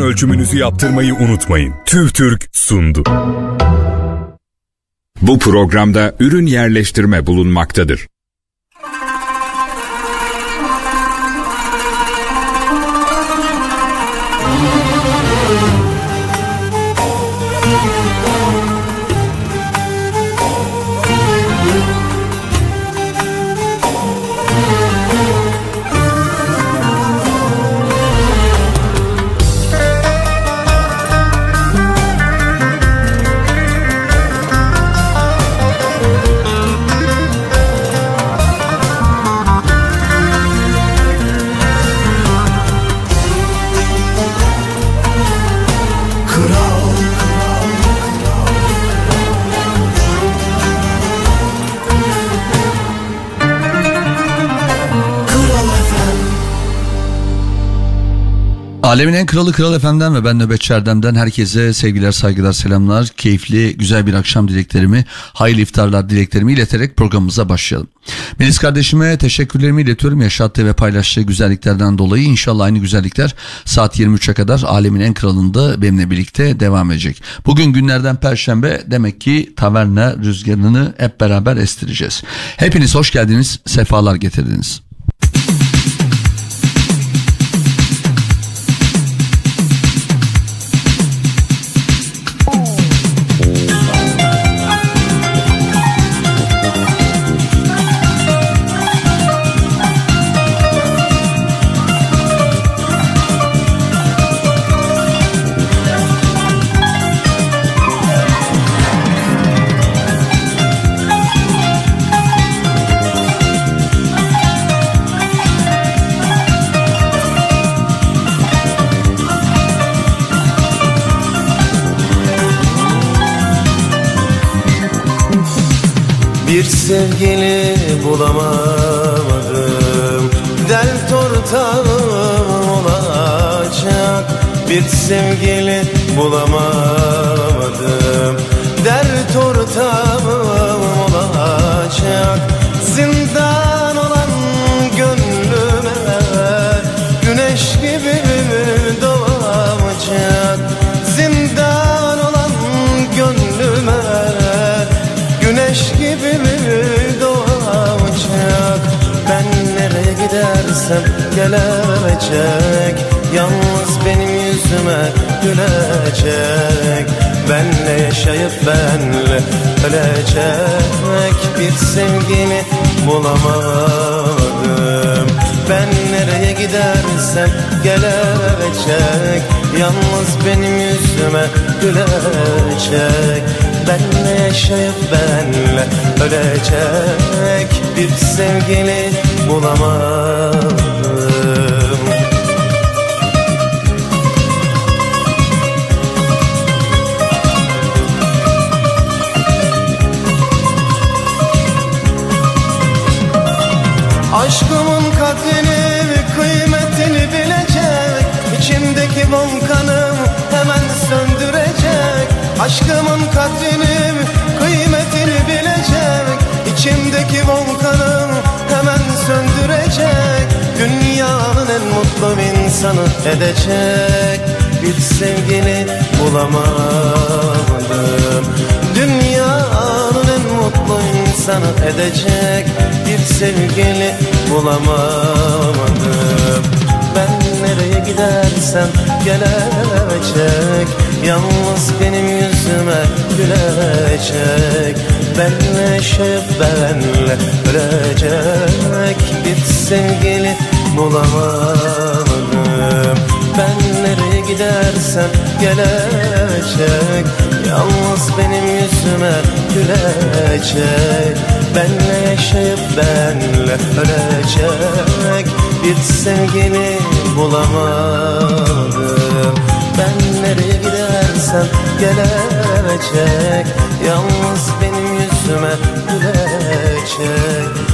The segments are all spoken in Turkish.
ölçümünüzü yaptırmayı unutmayın. TÜV TÜRK sundu. Bu programda ürün yerleştirme bulunmaktadır. Alemin en kralı Kral Efem'den ve ben Nöbetçi Erdem'den herkese sevgiler, saygılar, selamlar. Keyifli, güzel bir akşam dileklerimi, hayırlı iftarlar dileklerimi ileterek programımıza başlayalım. Melis kardeşime teşekkürlerimi iletiyorum. Yaşattığı ve paylaştığı güzelliklerden dolayı inşallah aynı güzellikler saat 23'e kadar Alemin en kralında benimle birlikte devam edecek. Bugün günlerden perşembe demek ki taverna rüzgarını hep beraber estireceğiz. Hepiniz hoş geldiniz, sefalar getirdiniz. Sevgili bulamadım. Dert ortağım olacak. Bir sevgili bulamadım. Dert ortağım olacak. Zindan gidersem gelecek Yalnız benim yüzüme gülecek. Benle yaşayıp benle ölecek. Bir sevgili bulamadım. Ben nereye gidersem gelecek Yalnız benim yüzüme gülecek Benle yaşayıp benle. Ölecek Bir sevgili bulamadım. Aşkımın kadrini kıymetini bilecek. İçimdeki volkanım hemen söndürecek. Aşkımın mutlu insanı edecek Bir sevgili bulamadım. Dünyanın en mutlu insanı edecek Bir sevgili bulamadım. Ben nereye gidersem gelecek Yalnız benim yüzüme gülecek. Benle yaşayıp benle ölecek Bir sevgili bulamadım. Ben nereye gidersem gelecek. Yalnız benim yüzüme gülecek. Benle yaşayıp benle ölecek. Bir sevgili bulamadım. Ben nereye gidersem gelecek. Yalnız benim yüzüme gülecek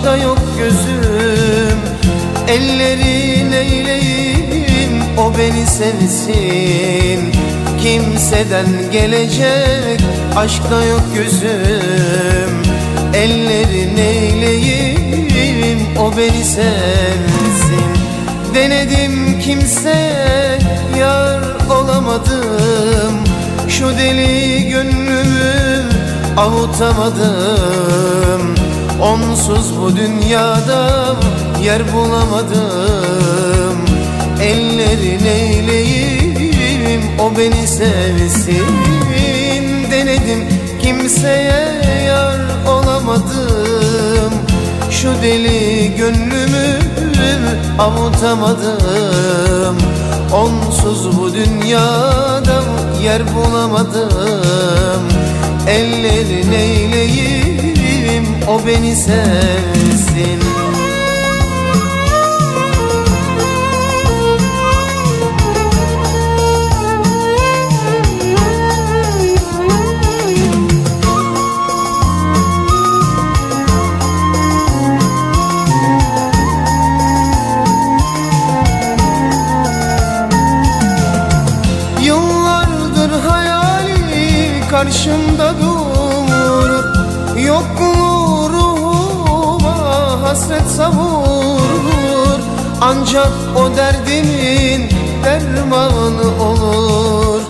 Aşkta yok gözüm. Ellerin eyleyim o beni sevsin. Kimseden gelecek aşkta yok gözüm. Ellerin eyleyim o beni sevsin. Denedim kimseye yar olamadım. Şu deli gönlümü avutamadım Onsuz bu dünyada yer bulamadım. Ellerin eyleyim o beni sevsin. Denedim kimseye yar olamadım. Şu deli gönlümü avutamadım. Onsuz bu dünyada yer bulamadım. Ellerin eyleyim o beni sevsin. Karşımda Ancak o derdimin dermanı olur.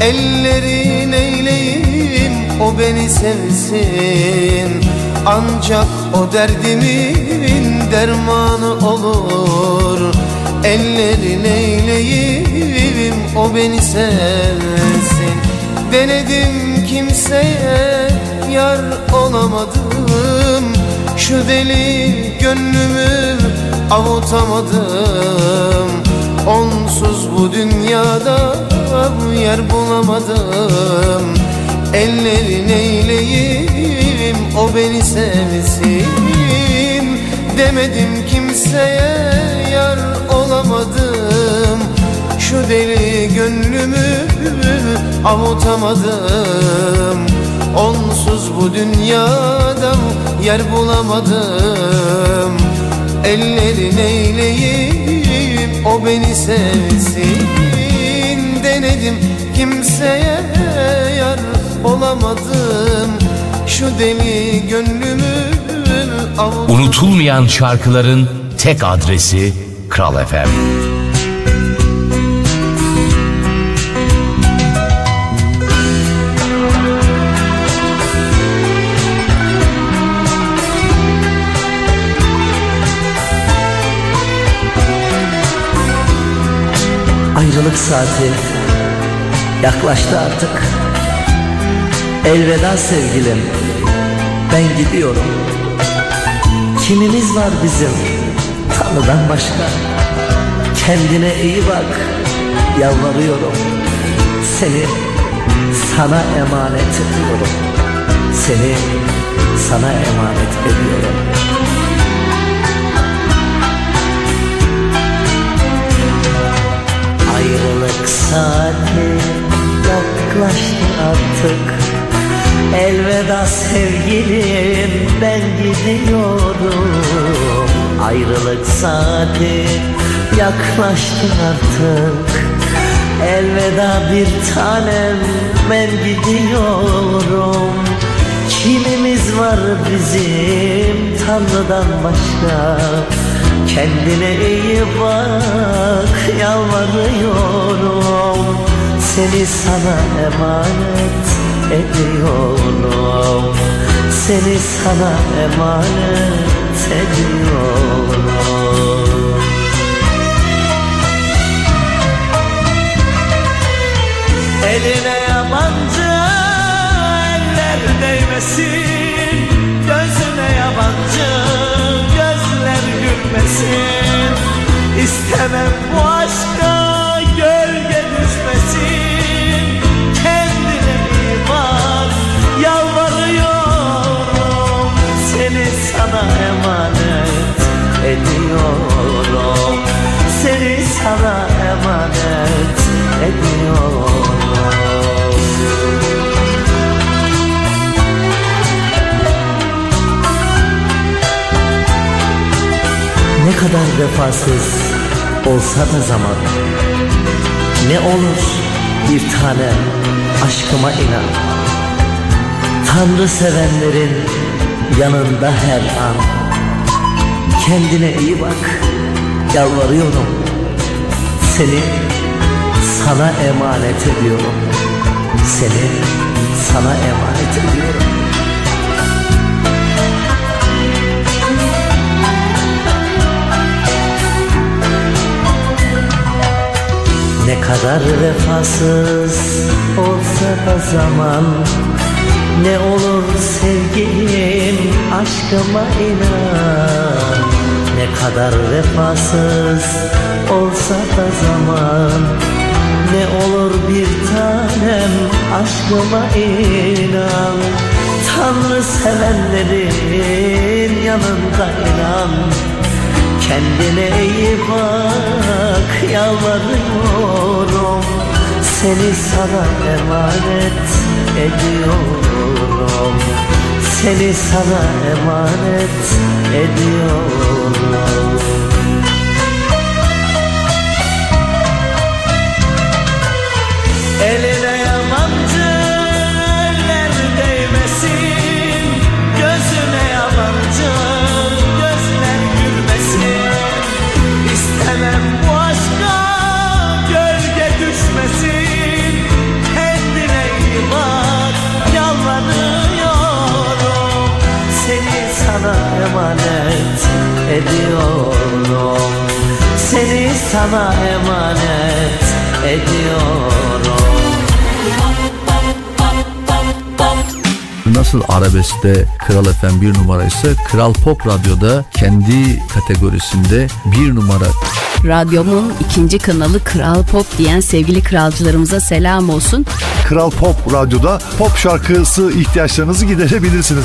Ellerin eyleyim o beni sevsin. Ancak o derdimin dermanı olur. Ellerin eyleyim o beni sevsin. Denedim kimseye yar olamadım. Şu deli gönlümü avutamadım Onsuz bu dünyada yer bulamadım. Ellerin eyleyim o beni sevsin Demedim kimseye yar olamadım. Şu deli gönlümü avutamadım Onsuz bu dünyada yer bulamadım Ellerin eyleyip o beni sevsin. Denedim kimseye yar olamadım. Şu deli gönlümü Unutulmayan şarkıların tek adresi Kral FM. Ayrılık saati yaklaştı artık. Elveda sevgilim ben gidiyorum. Kimimiz var bizim Tanrı'dan başka? Kendine iyi bak Yalvarıyorum. Seni sana emanet ediyorum. Seni sana emanet ediyorum saati yaklaştı artık. Elveda sevgilim ben gidiyorum Ayrılık saati yaklaştı artık. Elveda bir tanem ben gidiyorum. Kimimiz var bizim Tanrı'dan başka Kendine iyi bak yalvarıyorum. Seni sana emanet ediyorum. Seni sana emanet ediyorum. Eline yabancı eller değmesin gülmesin İstemem bu aşka gölge düşmesin. Kendine iyi bak yalvarıyorum. Seni sana emanet ediyorum. Seni sana emanet ediyorum kadar vefasız olsa da zaman? Ne olur bir tane aşkıma inan. Tanrı sevenlerin yanında her an. Kendine iyi bak yalvarıyorum. Seni sana emanet ediyorum. Seni sana emanet ediyorum kadar vefasız olsa da zaman Ne olur sevgilim aşkıma inan. Ne kadar vefasız olsa da zaman Ne olur bir tanem aşkıma inan. Tanrı sevenlerin yanında inan Kendine iyi bak yalvarıyorum. Seni sana emanet ediyorum. Seni sana emanet ediyorum. Eline ediyorum Seni sana emanet ediyorum Nasıl arabeskte Kral FM bir numara ise Kral Pop Radyo'da kendi kategorisinde bir numara. Radyomun ikinci kanalı Kral Pop diyen sevgili kralcılarımıza selam olsun. Kral Pop Radyo'da pop şarkısı ihtiyaçlarınızı giderebilirsiniz.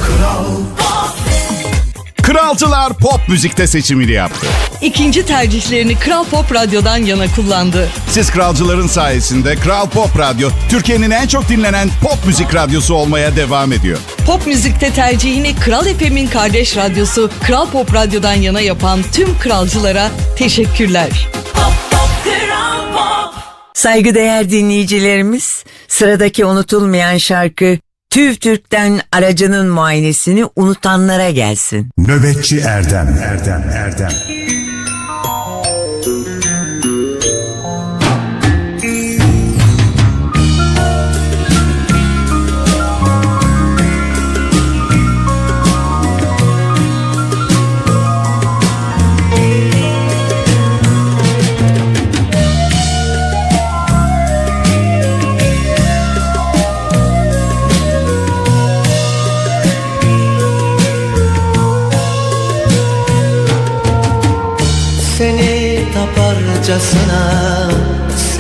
Kralcılar pop müzikte seçimini yaptı. İkinci tercihlerini Kral Pop Radyo'dan yana kullandı. Siz kralcıların sayesinde Kral Pop Radyo Türkiye'nin en çok dinlenen pop müzik radyosu olmaya devam ediyor. Pop müzikte tercihini Kral FM'in kardeş radyosu Kral Pop Radyo'dan yana yapan tüm kralcılara teşekkürler. Saygıdeğer dinleyicilerimiz, sıradaki unutulmayan şarkı TÜV TÜRK'ten aracının muayenesini unutanlara gelsin. Nöbetçi Erdem Erdem Erdem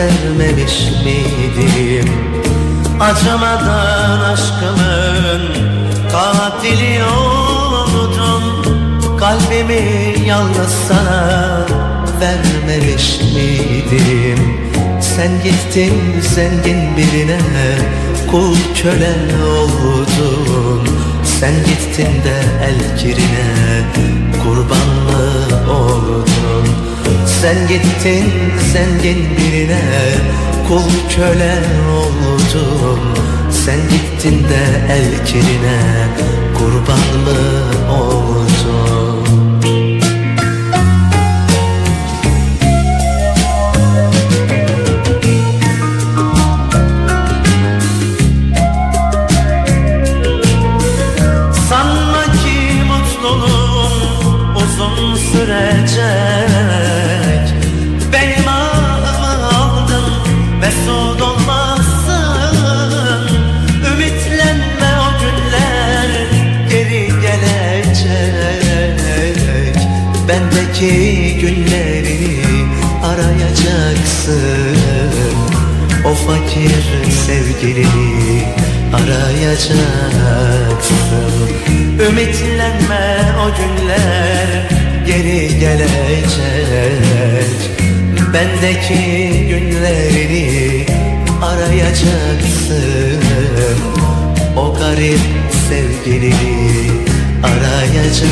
sevmemiş miydim? Acımadan aşkımın katili oldun Kalbimi yalnız sana vermemiş miydim? Sen gittin zengin birine kul köle oldun. Sen gittin de el kirine kurbanlı oldun Sen gittin zengin birine kul köle oldun. Sen gittin de el kirine kurbanlı oldun gelecek. Bendeki günlerini arayacaksın. O fakir sevgilini arayacaksın. Ümitlenme o günler geri gelecek. Bendeki günlerini arayacaksın. O garip sevgilini arayacaksın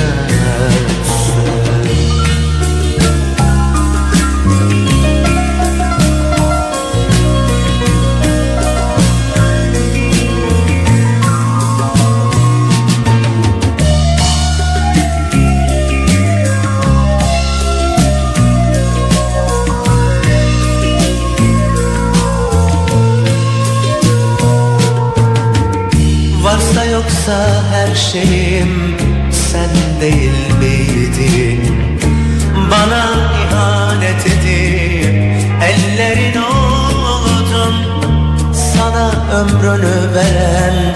ömrünü veren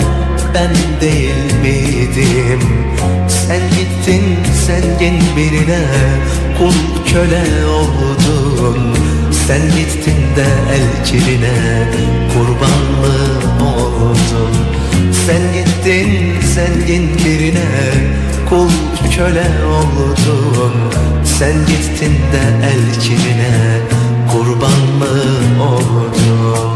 ben değil miydim? Sen gittin zengin birine kul köle oldun. Sen gittin de el kirine kurban mı oldun? Sen gittin zengin birine kul köle oldun. Sen gittin de el kirine kurban mı oldun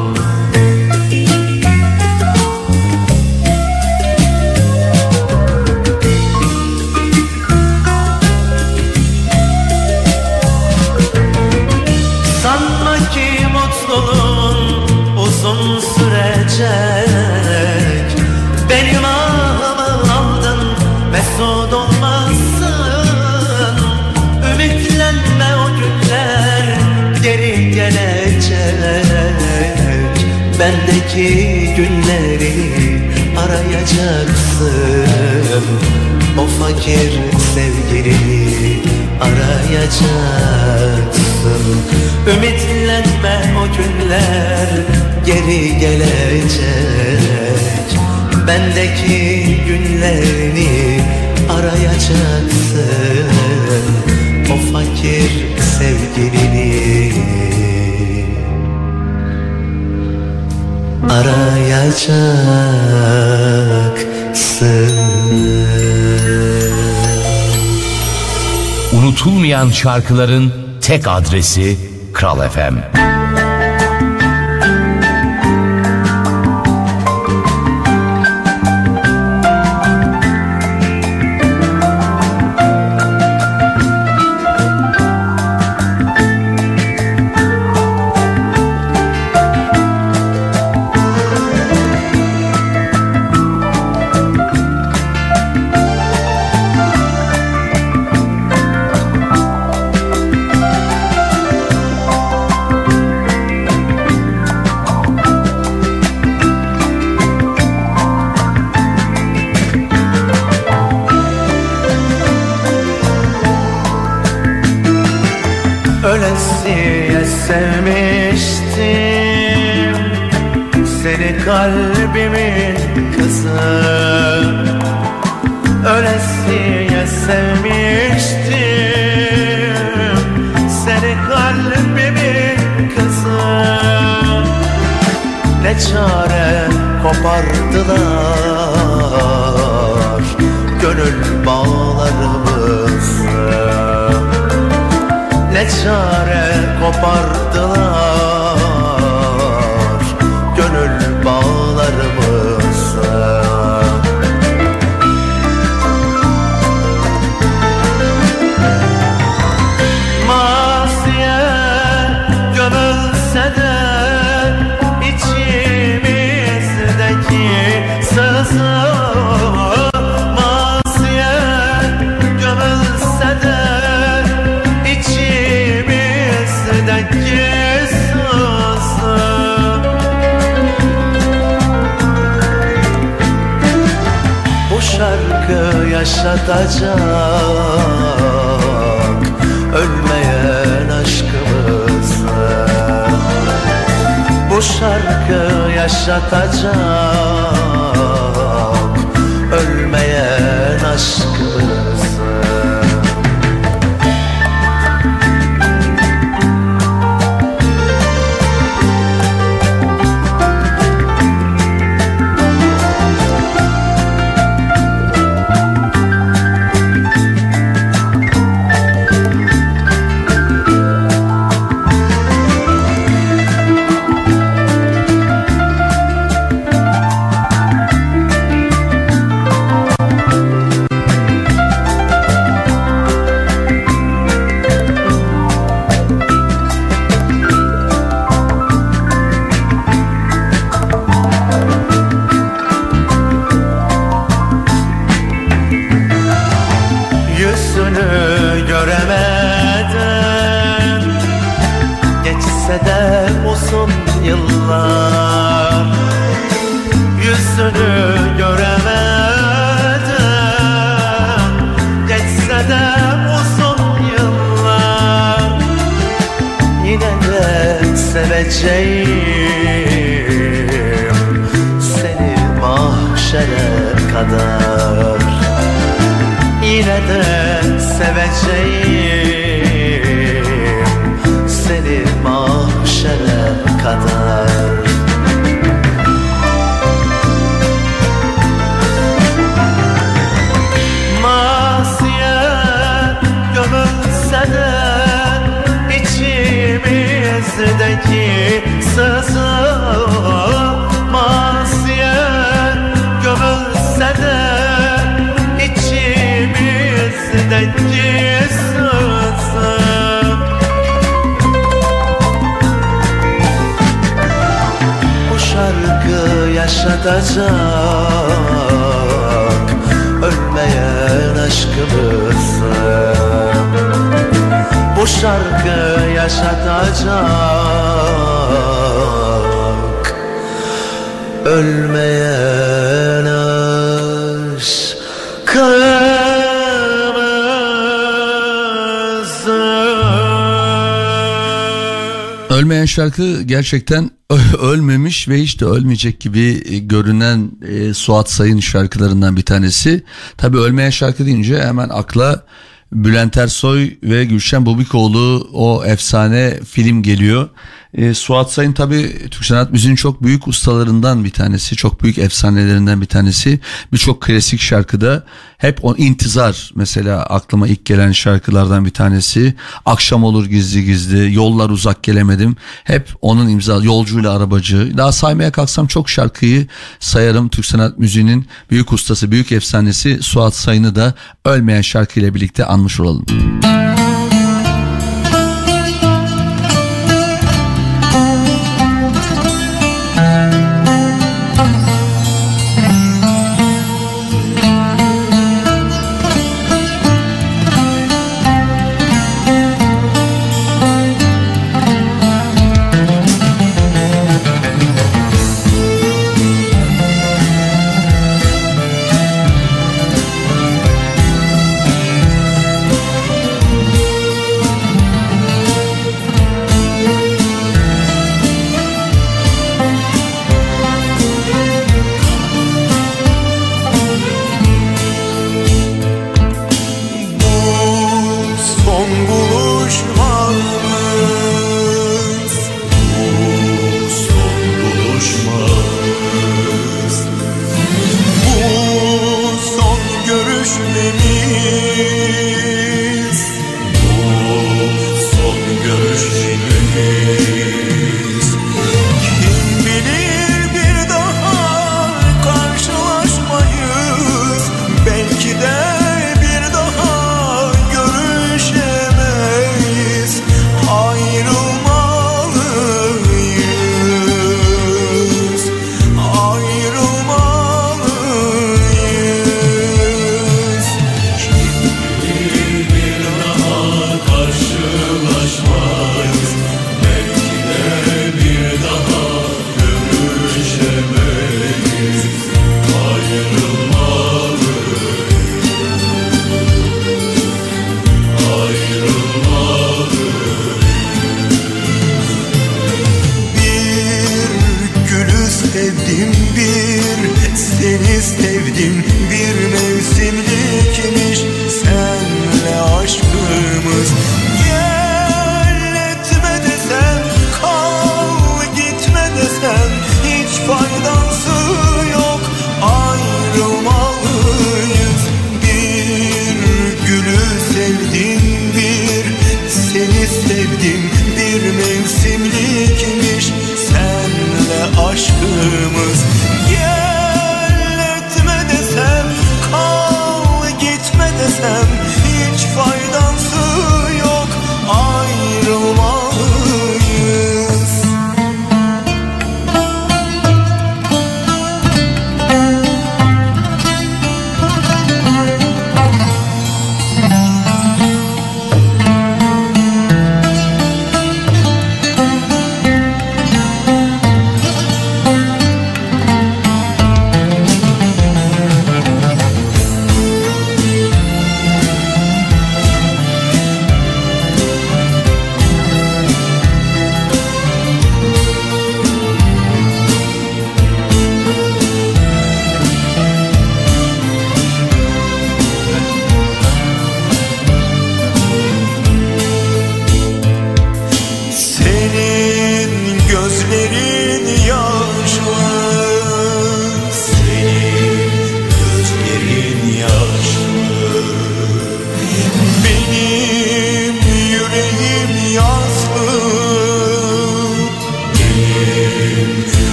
arayacaksın. O fakir sevgilini arayacaksın. Ümitlenme o günler geri gelecek. Bendeki günlerini arayacaksın. O fakir sevgilini arayacaksın Unutulmayan şarkıların tek adresi Kral FM. Kalbimin kızı Ölesiye sevmiştim. Seni kalbimin kızı Ne çare kopardılar Gönül bağlarımızı. Ne çare kopardılar yaşatacak ölmeyen aşkımızı Bu şarkı yaşatacak ölmeyen aşkımızı kadar. Yine de seveceğim Seni mahşere kadar yaşatacak Ölmeyen aşkımızı. Bu şarkı yaşatacak Ölmeyen Ölmeyen şarkı gerçekten ölmemiş ve hiç de ölmeyecek gibi e, görünen e, Suat Sayın şarkılarından bir tanesi. Tabii ölmeyen şarkı deyince hemen akla Bülent Ersoy ve Gülşen Bubikoğlu o efsane film geliyor. E, Suat Sayın tabii Türk sanat müziğinin çok büyük ustalarından bir tanesi. Çok büyük efsanelerinden bir tanesi. Birçok klasik şarkıda hep o intizar mesela aklıma ilk gelen şarkılardan bir tanesi. Akşam olur gizli gizli, yollar uzak gelemedim. Hep onun imza yolcuyla arabacı. Daha saymaya kalksam çok şarkıyı sayarım. Türk sanat müziğinin büyük ustası, büyük efsanesi Suat Sayın'ı da ölmeyen şarkıyla birlikte anmış olalım.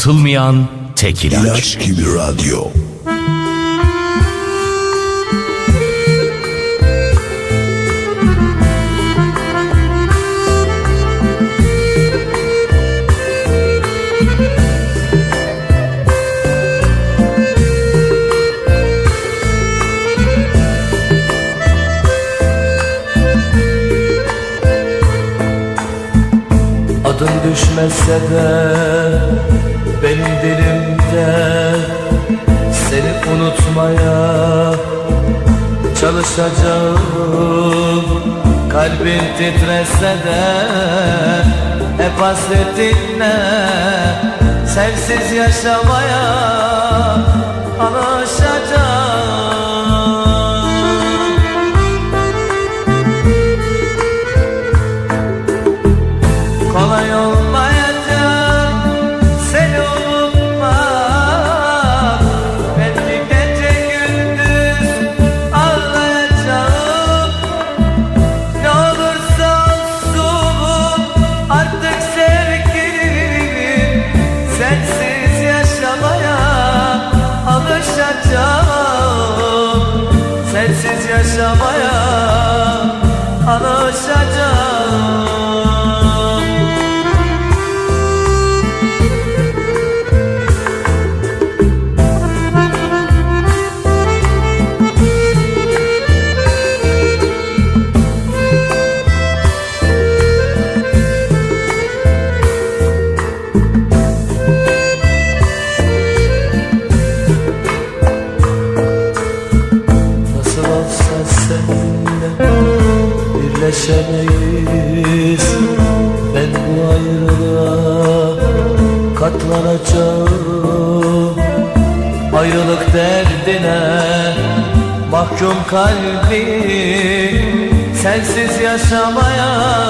Satılmayan tek ilaç. İlaç gibi radyo. titrese de Hep hasretinle Sensiz yaşamaya kalbim. Sensiz yaşamaya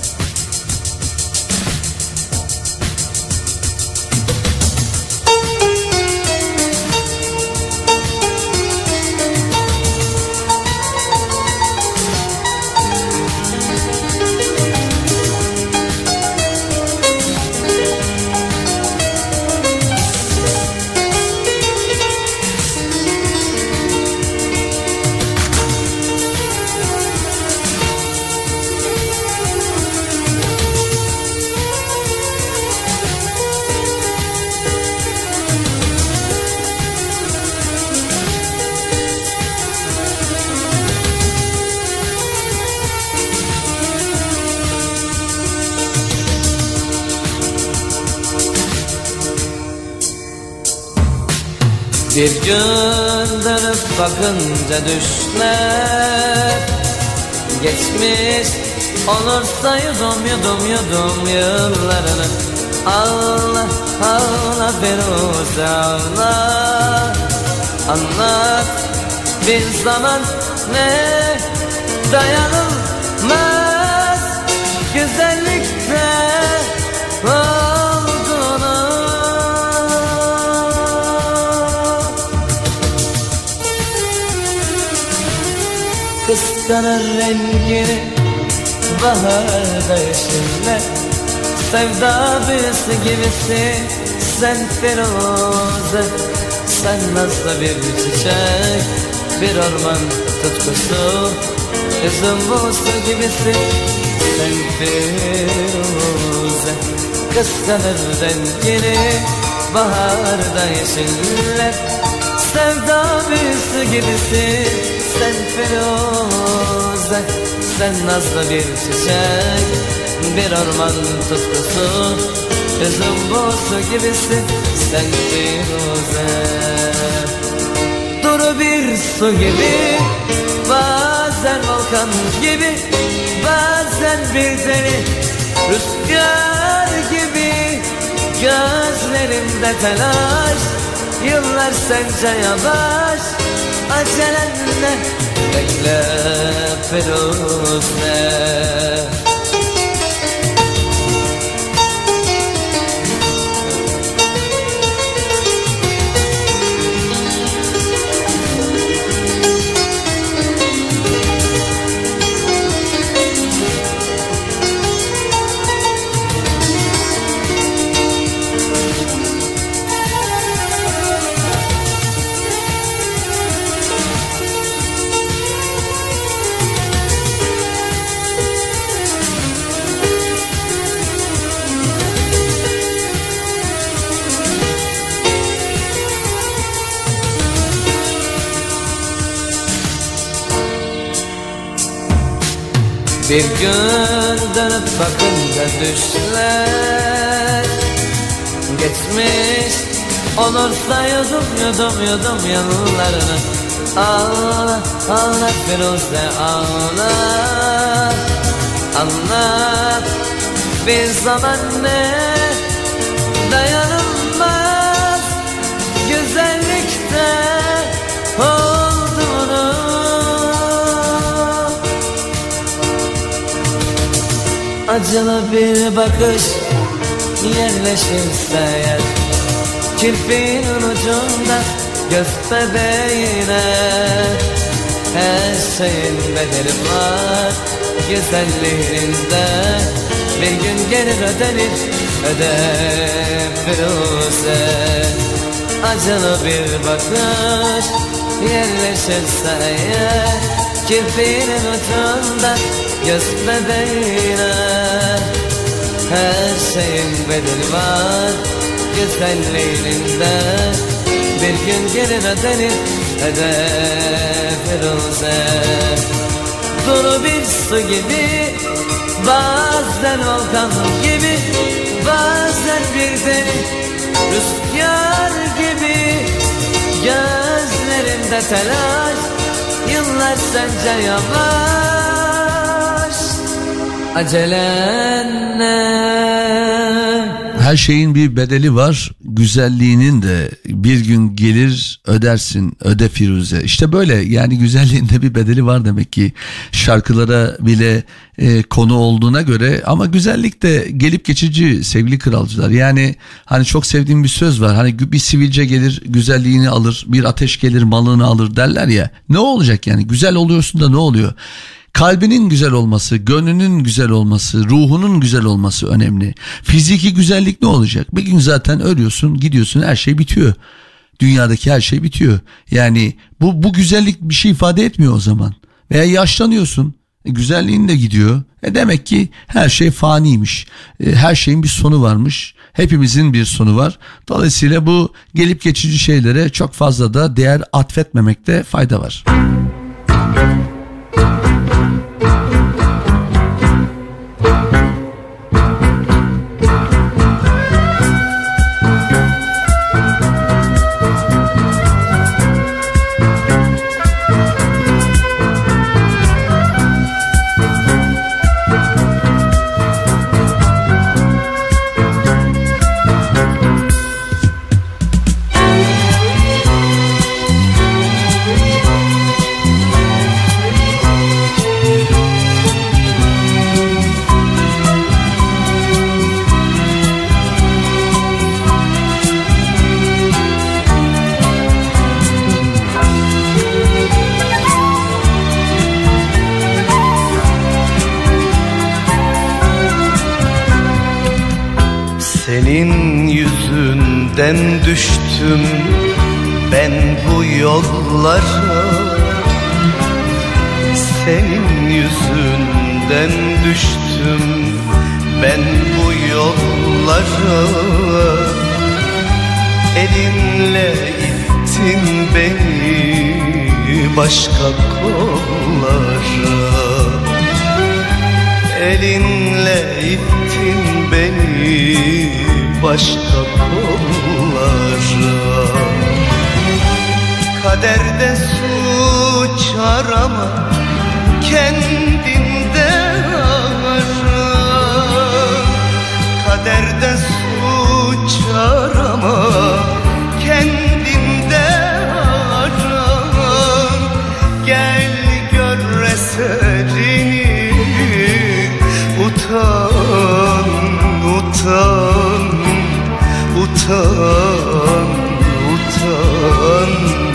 Bir gün dönüp bakınca düşler. Geçmiş olursa yudum yudum yudum yıllarını. Allah Allah Firuze Allah Anlat bir zaman ne dayanılmaz Kıskanır rengini baharda yeşiller Sevda büyüsü gibisi sen Firuze Sen nazlı bir çiçek bir orman tutkusu. Üzüm buğusu gibisin sen Firuze. Kıskanır rengini baharda yeşiller Sevda büyüsü gibisin sen Firuze Sen nazlı bir çiçek bir orman tutkusu Üzüm bozu gibisin sen Firuze. Duru bir su gibi Bazen volkan gibi Bazen bir deli Rüzgar gibi Gözlerimde telaş Yıllar sence yavaş Acelen ne Bekle Firuze Bir gün dönüp bakınca düşler Geçmiş olursa yudum yudum yudum yanlarını Ağla ağla Firuze ağla Anlat bir zaman ne Acılı bir bakış yerleşirse eğer Kirpin ucunda göz bebeğine Her şeyin bedeli var. Güzelliğinde Bir gün gelir ödenir öde Firuze. Acılı bir bakış yerleşirse eğer Kirpinin ucunda göz bebeğine Her şeyin bedeli var. Güzelliğinde Bir gün gelir ödenir hedef Firuze. Duru bir su gibi Bazen volkan gibi Bazen bir deniz Rüzgar gibi. Gözlerinde telaş Yıllar sence yavaş? Her şeyin bir bedeli var. Güzelliğinin de bir gün gelir ödersin öde Firuze. İşte böyle yani güzelliğinde bir bedeli var demek ki şarkılara bile e, konu olduğuna göre ama güzellik de gelip geçici sevgili kralcılar. Yani hani çok sevdiğim bir söz var. Hani bir sivilce gelir güzelliğini alır, bir ateş gelir malını alır derler ya. Ne olacak yani? Güzel oluyorsun da ne oluyor? Kalbinin güzel olması, gönlünün güzel olması, ruhunun güzel olması önemli. Fiziki güzellik ne olacak? Bir gün zaten ölüyorsun, gidiyorsun, her şey bitiyor. Dünyadaki her şey bitiyor. Yani bu bu güzellik bir şey ifade etmiyor o zaman. Veya yaşlanıyorsun, e, güzelliğin de gidiyor. E demek ki her şey faniymiş. E, her şeyin bir sonu varmış. Hepimizin bir sonu var. Dolayısıyla bu gelip geçici şeylere çok fazla da değer atfetmemekte fayda var. Düştüm ben bu yollara. Senin yüzünden düştüm ben bu yollara. Elinle ittin beni başka kollara. Elinle ittin beni başka kollara Kaderde suç arama kendinde ara Kaderde suç arama kendinde ara Gel gör eserini utan utan utan utan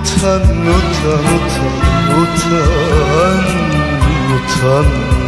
Utan, utan, utan, utan, utan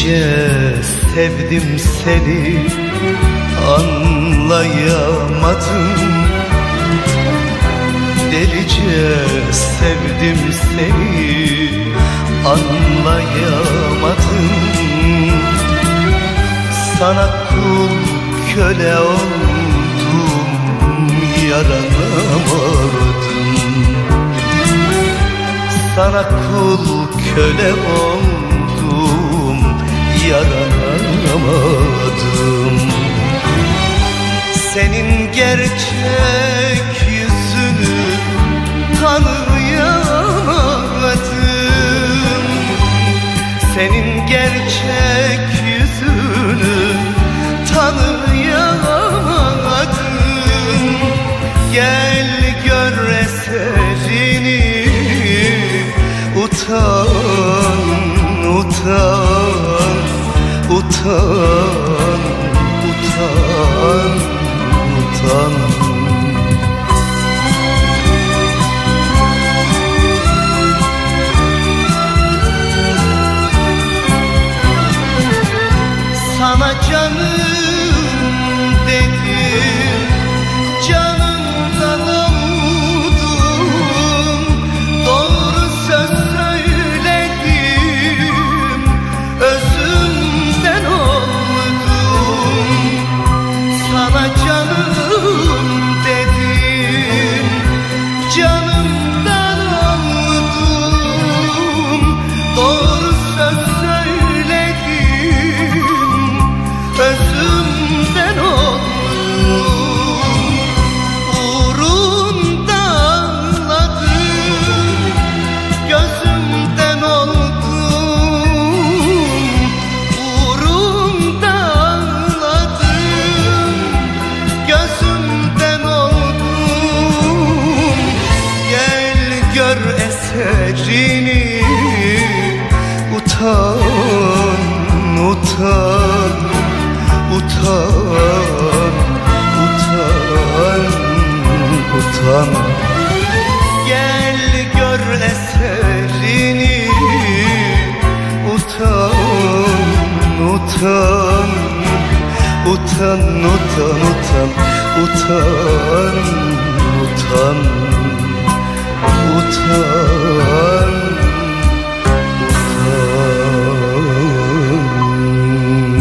Delice sevdim seni anlayamadım. Delice sevdim seni anlayamadım. Sana kul köle oldum yaranamadım. Sana kul köle oldum yaranamadım. Senin gerçek yüzünü tanıyamadım. Senin gerçek yüzünü tanıyamadım. Gel gör eserini utan utan utan utan utan Utan, utan, utan, utan, utan. Gel gör eserini Utan, utan, utan, utan, utan, utan, utan, utan,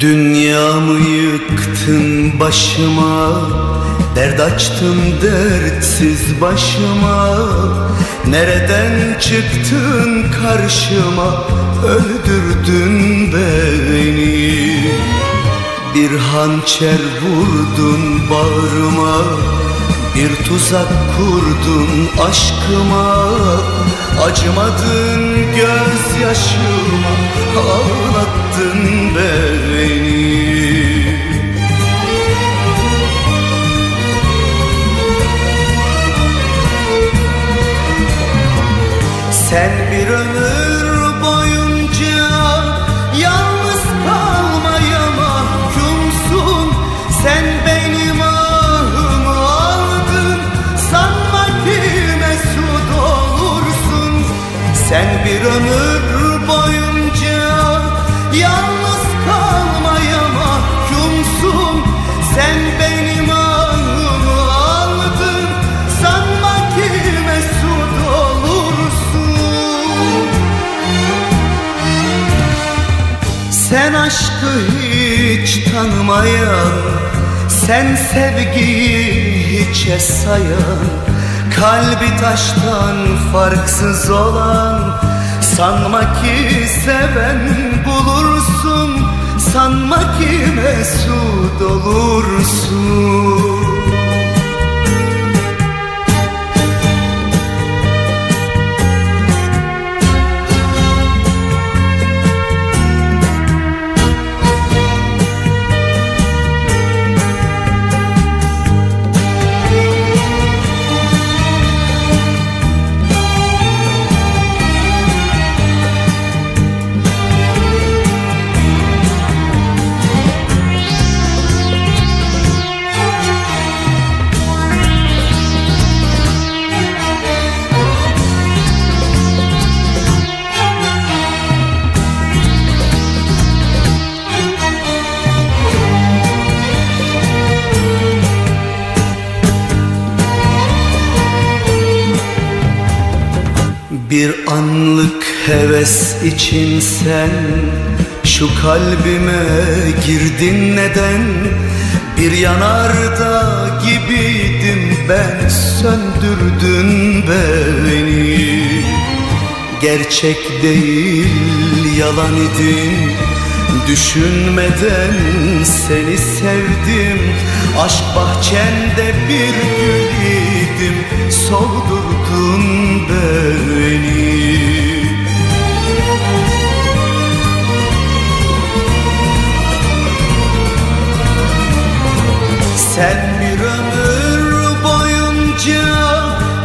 Dünyamı yıktın başıma Dert açtın dertsiz başıma. Nereden çıktın karşıma Öldürdün beni. Bir hançer vurdun bağrıma Bir tuzak kurdun aşkıma. Acımadın gözyaşıma Ağlattın Sen bir ömür boyunca yalnız kalmaya mahkumsun. Sen benim ahımı aldın sanma ki mesut olursun. Sen bir ömür aşkı hiç tanımayan Sen sevgiyi hiçe sayan Kalbi taştan farksız olan Sanma ki seven bulursun Sanma ki mesut olursun için sen Şu kalbime girdin neden? Bir yanarda gibiydim ben Söndürdün beni. Gerçek değil yalan idin. Düşünmeden seni sevdim. Aşk bahçende bir gül idim Soldurdun beni Sen bir ömür boyunca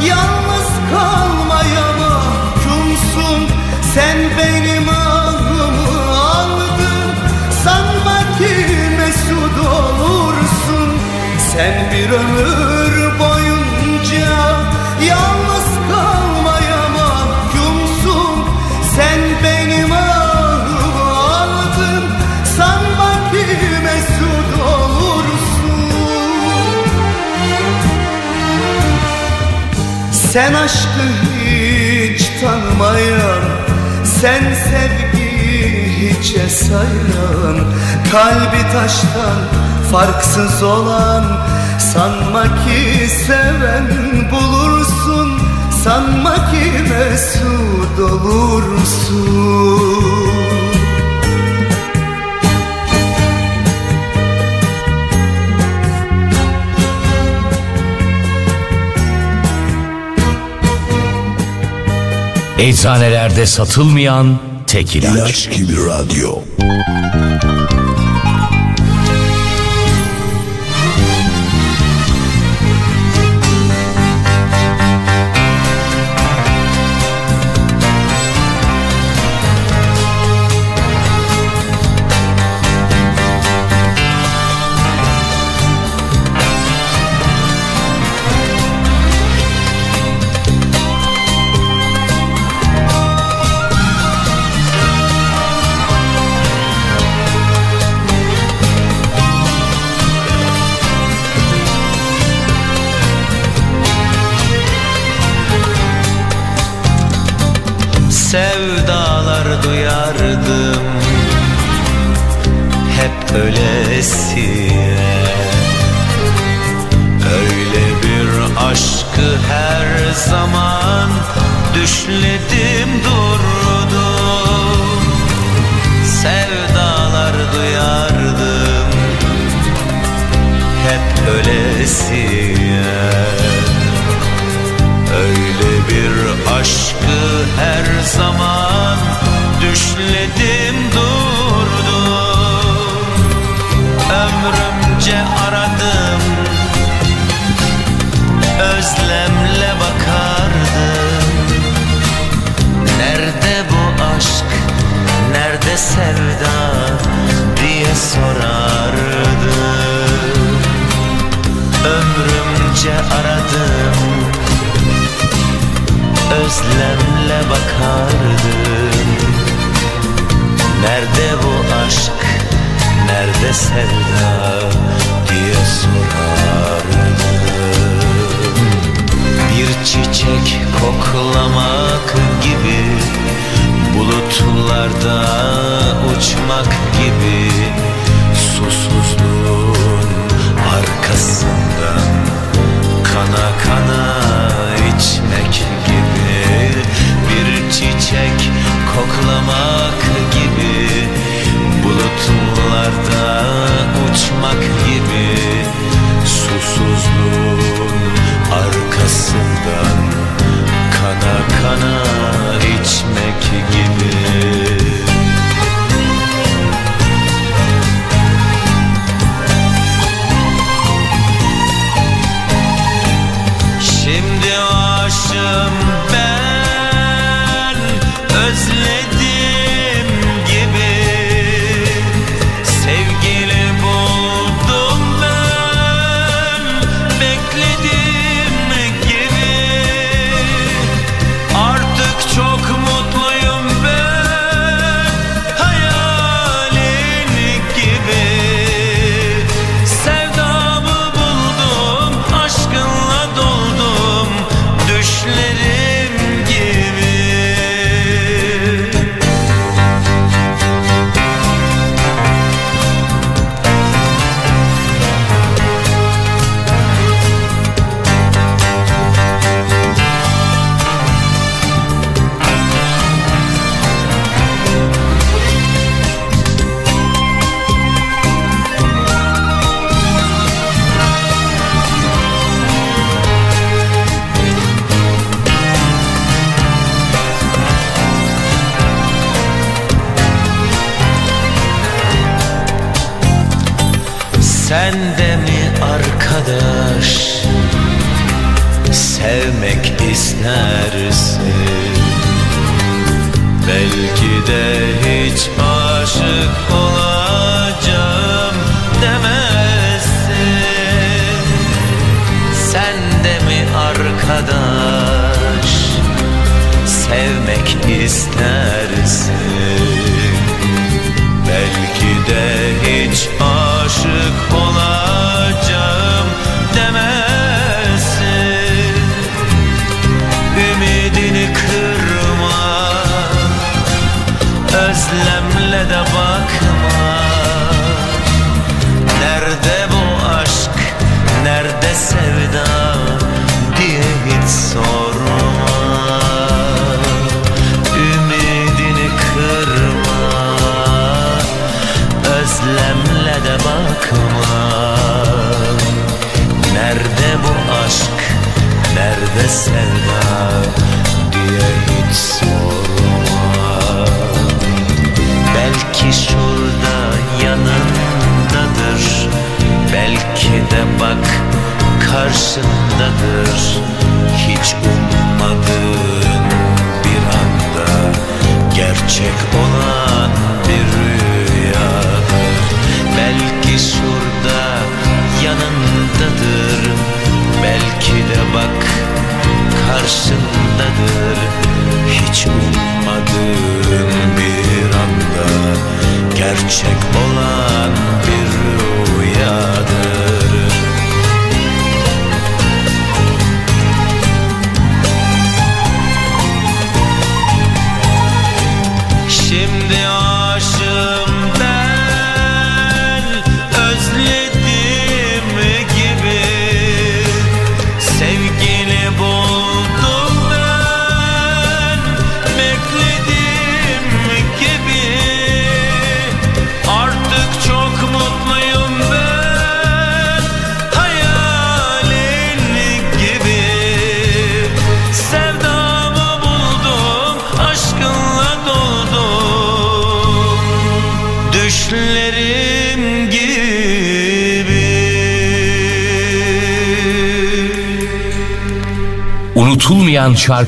yalnız kalmaya mahkumsun. Sen benim ağımı aldın sanma ki mesut olursun. Sen bir ömür Sen aşkı hiç tanımayan Sen sevgiyi hiçe sayan Kalbi taştan farksız olan Sanma ki seven bulursun Sanma ki mesut olursun. Eczanelerde satılmayan tek ilaç. İlaç gibi radyo.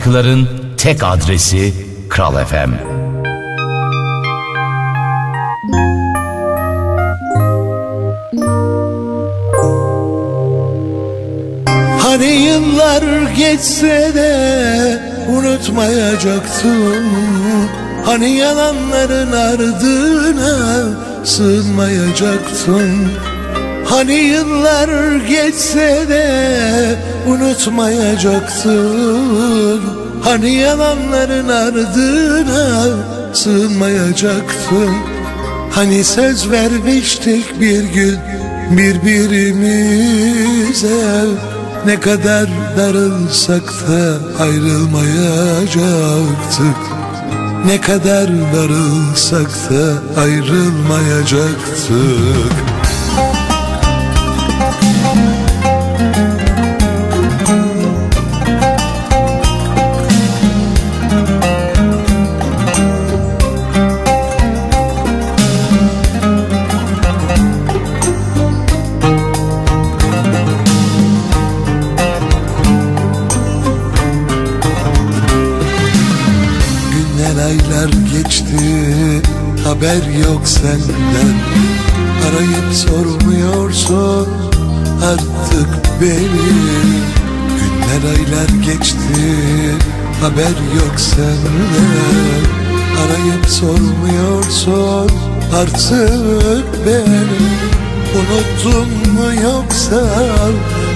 Şarkıların tek adresi Kral FM. Hani yıllar geçse de unutmayacaktım Hani yalanların ardına sığınmayacaktım Hani yıllar geçse de unutmayacaktım Hani yalanların ardına sığınmayacaktım Hani söz vermiştik bir gün birbirimize. Ne kadar darılsak da ayrılmayacaktık. Ne kadar darılsak da ayrılmayacaktık haber yok senden. Arayıp sormuyorsun artık beni. Günler aylar geçti haber yok senden. Arayıp sormuyorsun artık beni. Unuttun mu yoksa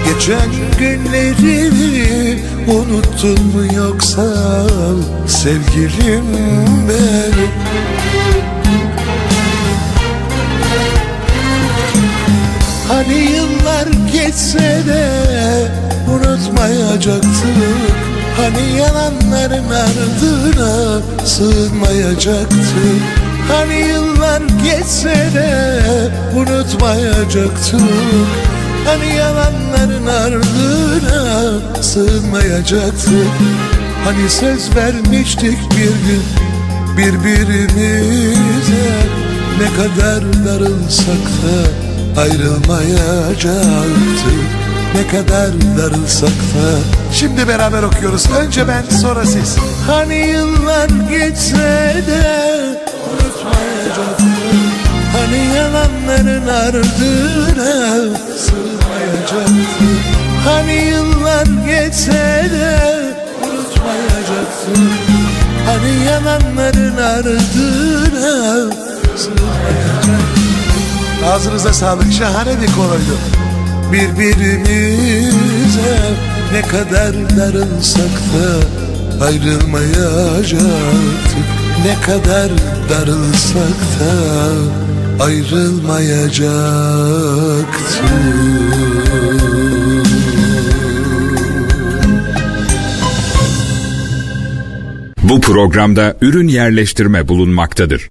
geçen günleri Unuttun mu yoksa sevgilim benim Hani yıllar geçse de unutmayacaktık Hani yalanların ardına sığınmayacaktık Hani yıllar geçse de unutmayacaktık Hani yalanların ardına sığınmayacaktık Hani söz vermiştik bir gün birbirimize Ne kadar darılsak da ayrılmayacaktık Ne kadar darılsak da. Şimdi beraber okuyoruz. Önce ben sonra siz. Hani yıllar geçse de. Unutmayacaktık Hani yalanların ardına sığmayacaktık Hani yıllar geçse de. Unutmayacaksın Hani yalanların ardına Ağzınıza sağlık şahane bir konuydu. Birbirimize ne kadar darılsak da ayrılmayacaktık. Ne kadar darılsak da ayrılmayacaktık. Bu programda ürün yerleştirme bulunmaktadır.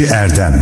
Nöbetçi Erdem.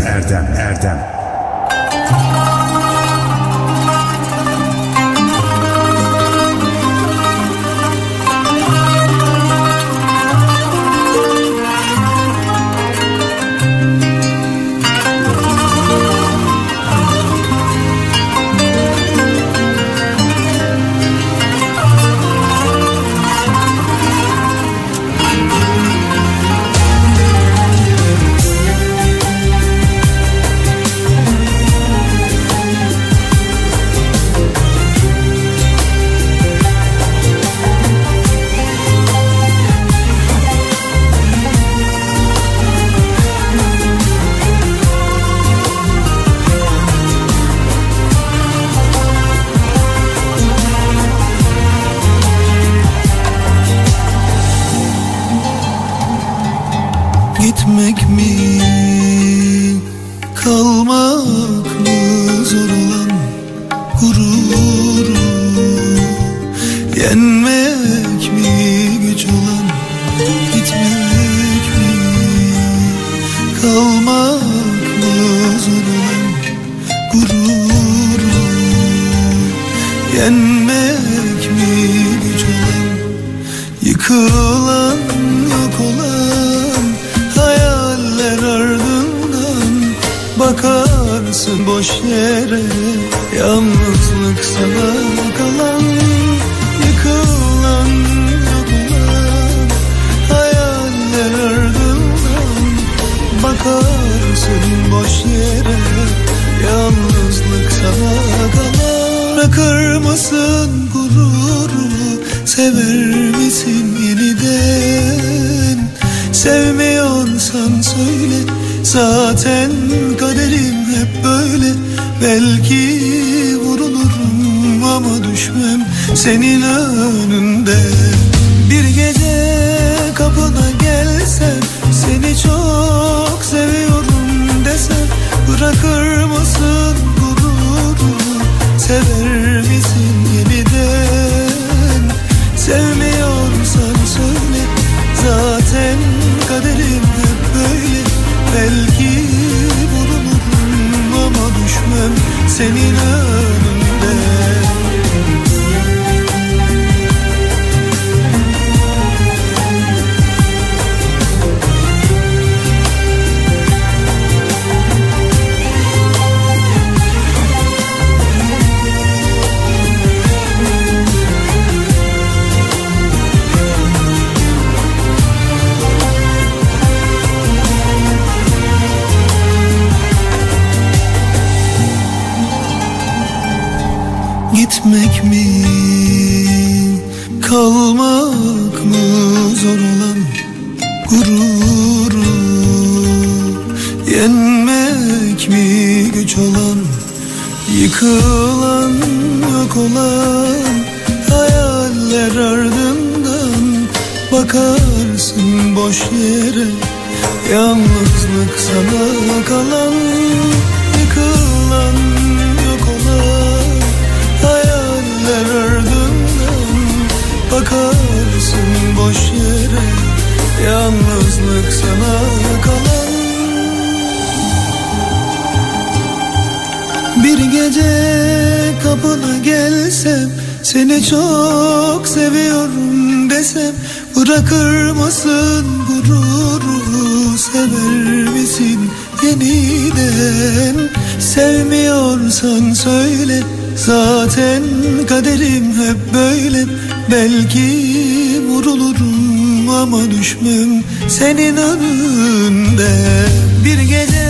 Seni çok seviyorum desem Bırakır mısın gururu Sever misin yeniden? Sevmiyorsan söyle Zaten kaderim hep böyle. Belki vurulurum ama düşmem Senin önünde. Bir gece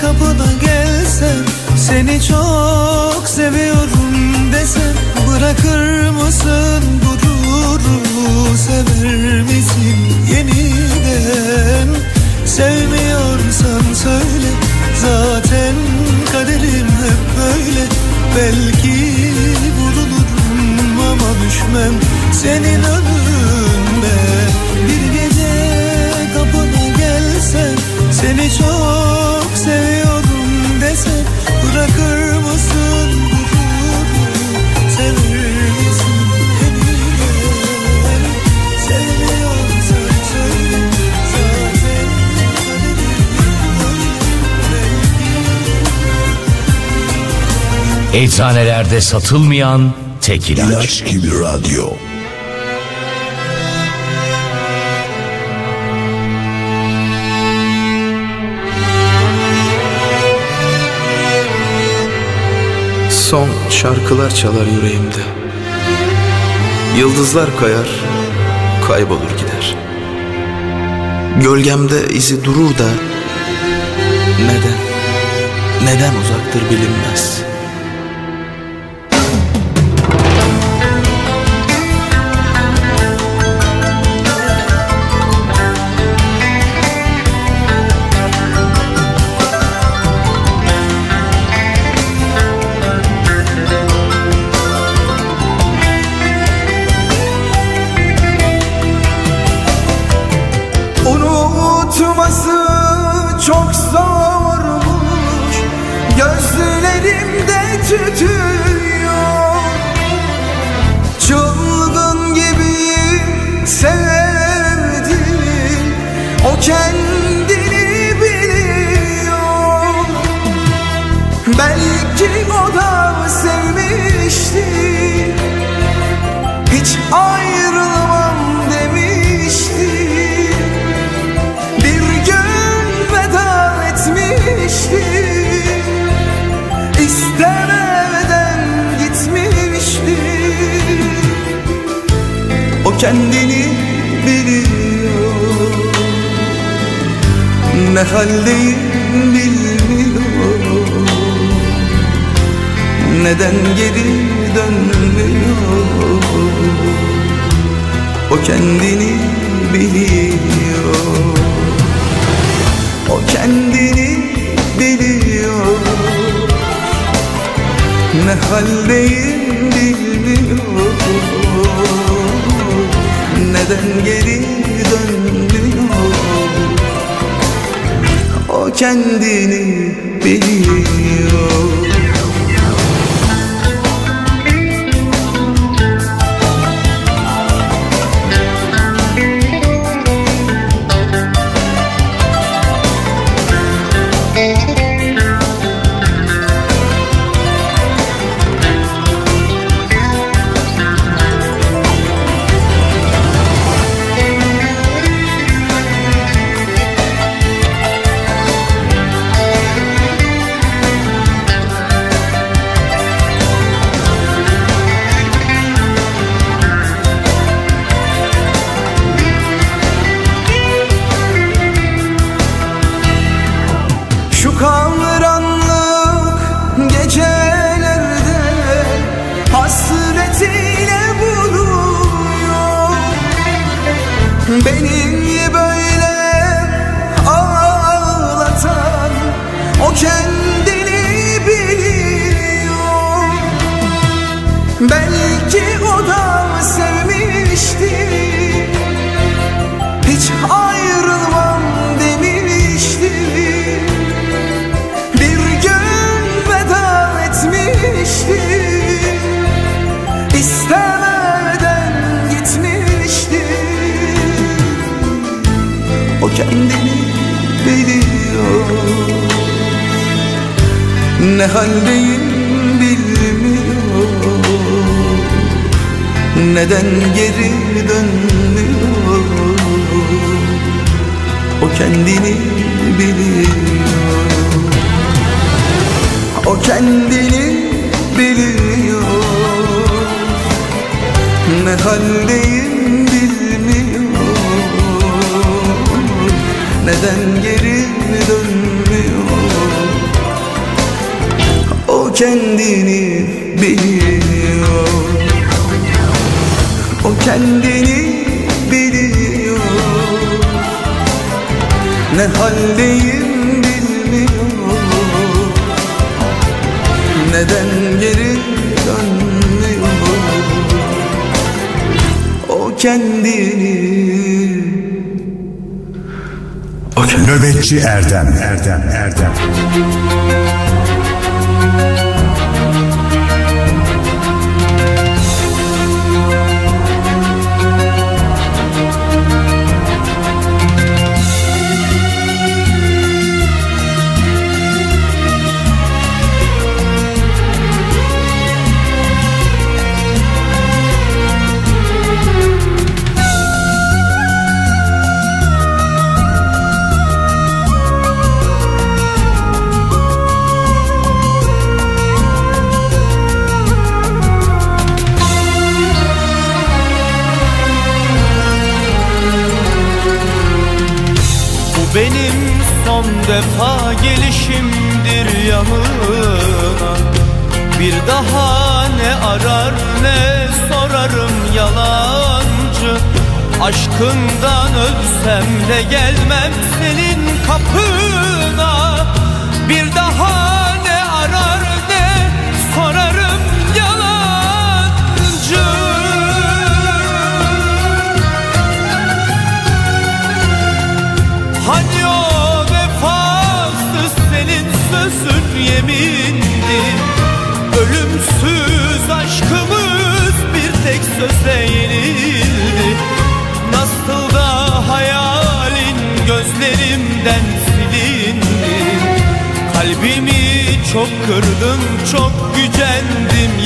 kapına gelsem Seni çok seviyorum desem Bırakır mısın gururu Sever misin yeniden? Sevmiyorsan söyle Zaten kaderim hep böyle. Belki vurulurum ama düşmem Senin önünde Eczanelerde satılmayan tek ilaç. İlaç gibi radyo. Son şarkılar çalar yüreğimde Yıldızlar kayar Kaybolur gider Gölgemde izi durur da Neden Neden uzaktır bilinmez haldeyim bilmiyor Neden geri dönmüyor O kendini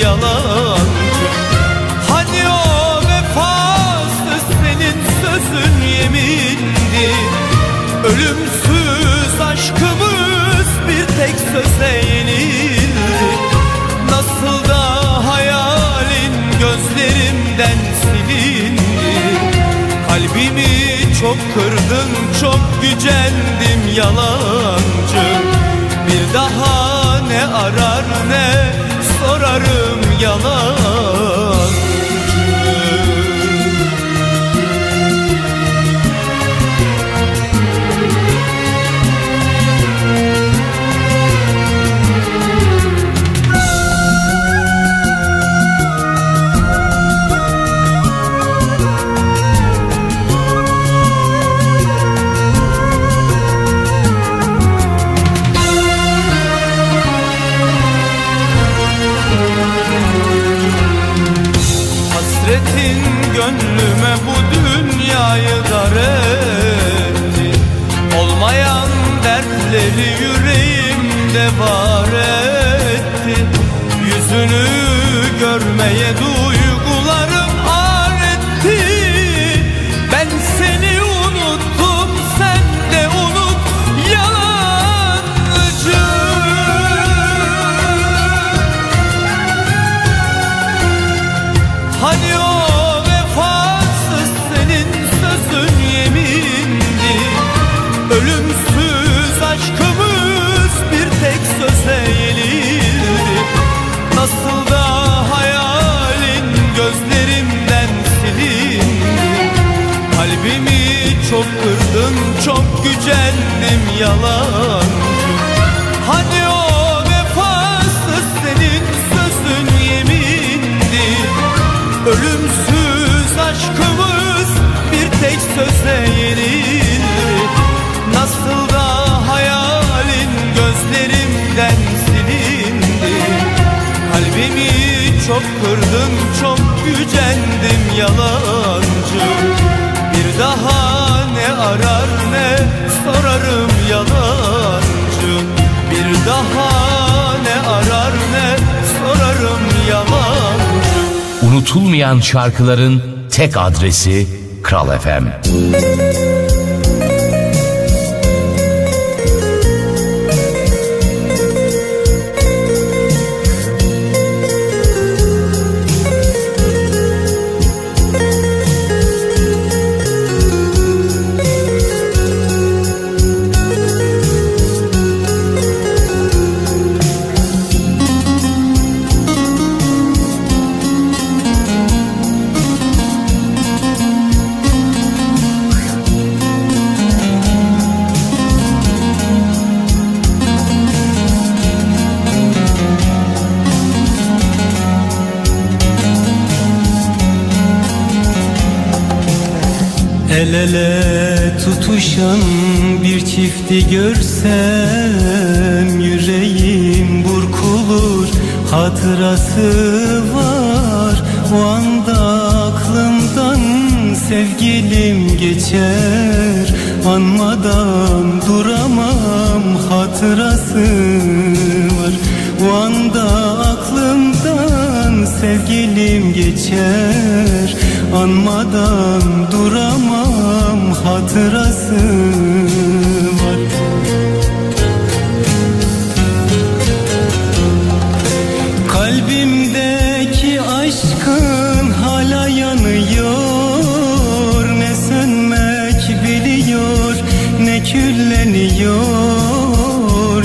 yalancı Hani o vefasız senin sözün yemindi? Ölümsüz aşkımız bir tek söze yenildi. Nasıl da hayalin gözlerimden silindi? Kalbimi çok kırdın çok gücendim yalancı. Bir daha ne arar ne sorarım yalancı çok gücendim yalancı Hani o vefasız senin sözün yemindi. Ölümsüz aşkımız bir tek söze yenildi. Nasıl da hayalin gözlerimden silindi. Kalbimi çok kırdın çok gücendim yalancı yalancı Bir daha ne arar ne sorarım yalancı unutulmayan şarkıların tek adresi Kral FM. Tutuşan bir çifti görsem Yüreğim burkulur hatırası var. O anda aklımdan sevgilim geçer. Anmadan duramam hatırası var. O anda aklımdan sevgilim geçer. Anmadan duramam hatırası var. Kalbimdeki aşkın hala yanıyor. Ne sönmek biliyor ne külleniyor.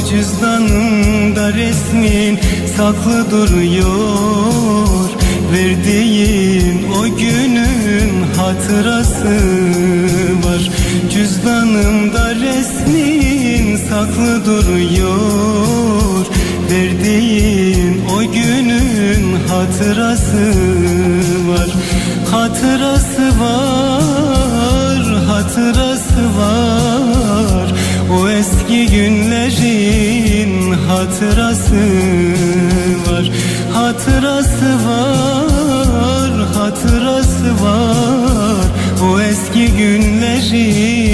Cüzdanımda resmin saklı duruyor. Verdiğin o günün hatırası Cüzdanımda resmin saklı duruyor. Verdiğin o günün hatırası var. Hatırası var, hatırası var. O eski günlerin hatırası var. Hatırası var, hatırası var. O eski günlerin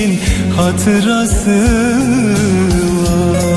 hatırası var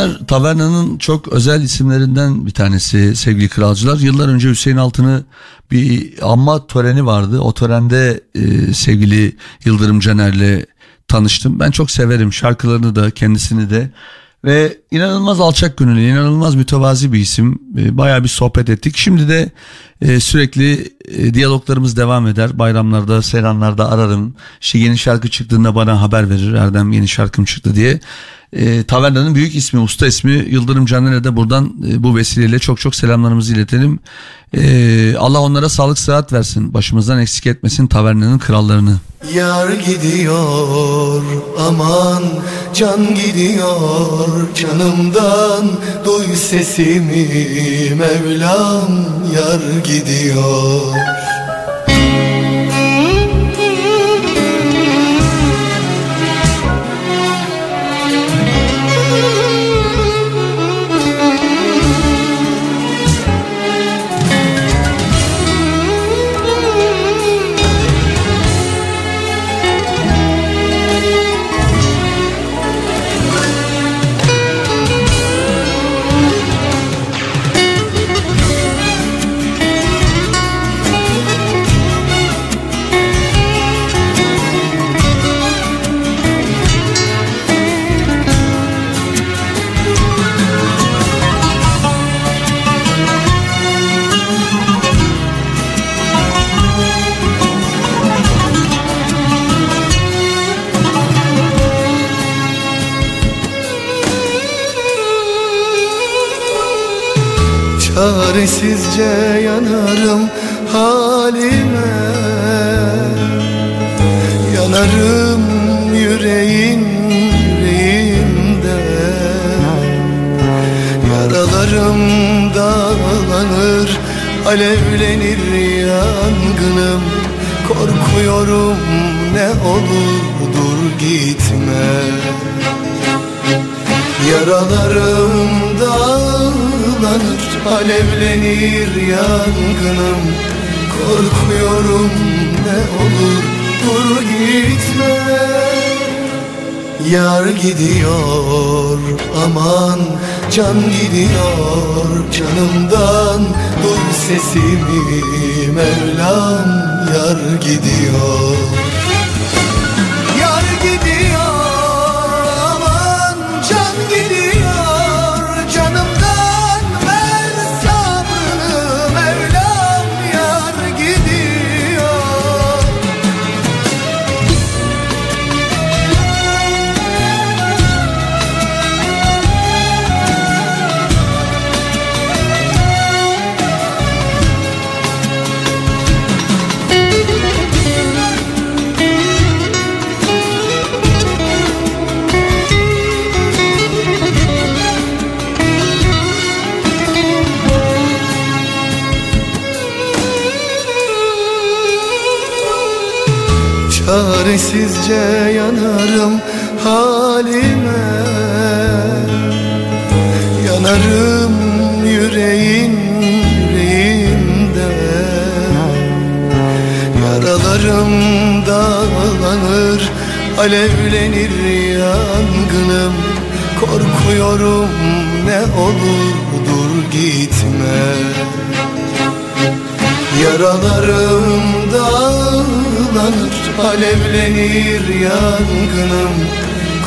Caner Taverna'nın çok özel isimlerinden bir tanesi sevgili kralcılar. Yıllar önce Hüseyin Altın'ı bir anma töreni vardı. O törende e, sevgili Yıldırım Caner'le tanıştım. Ben çok severim şarkılarını da kendisini de. Ve inanılmaz alçak gönüllü, inanılmaz mütevazi bir isim. E, bayağı bir sohbet ettik. Şimdi de e, sürekli e, diyaloglarımız devam eder. Bayramlarda, selamlarda ararım. İşte yeni şarkı çıktığında bana haber verir. Erdem yeni şarkım çıktı diye. E, Taverna'nın büyük ismi, usta ismi Yıldırım Caner'e de buradan e, bu vesileyle çok çok selamlarımızı iletelim. E, Allah onlara sağlık sıhhat versin. Başımızdan eksik etmesin Taverna'nın krallarını. Yar gidiyor aman can gidiyor canımdan Duy sesimi Mevlam yar gidiyor Çaresizce yanarım halime. Yanarım yüreğin yüreğimde. Yaralarım dağlanır Alevlenir yangınım. Korkuyorum ne olur dur gitme. Yaralarım dağlanır Alevlenir yangınım. Korkuyorum ne olur dur gitme. Yar gidiyor aman can gidiyor. Canımdan Duy sesimi Mevlam yar gidiyor Çaresizce yanarım halime. Yanarım yüreğin yüreğimde. Yaralarım dağlanır Alevlenir yangınım. Korkuyorum ne olur dur gitme. Yaralarım dağlanır Alevlenir yangınım.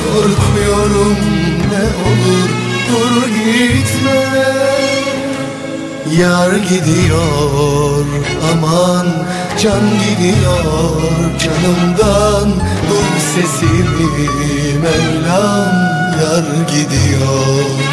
Korkuyorum ne olur dur gitme. Yar gidiyor aman can gidiyor. Canımdan Duy sesimi Mevlam yar gidiyor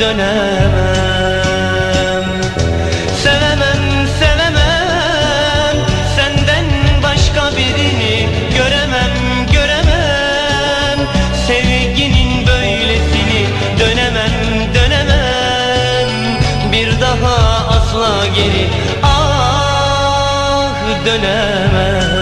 dönemem. Sevemem sevemem. Senden başka birini göremem göremem. Sevginin böylesini dönemem dönemem. Bir daha asla geri ah dönemem.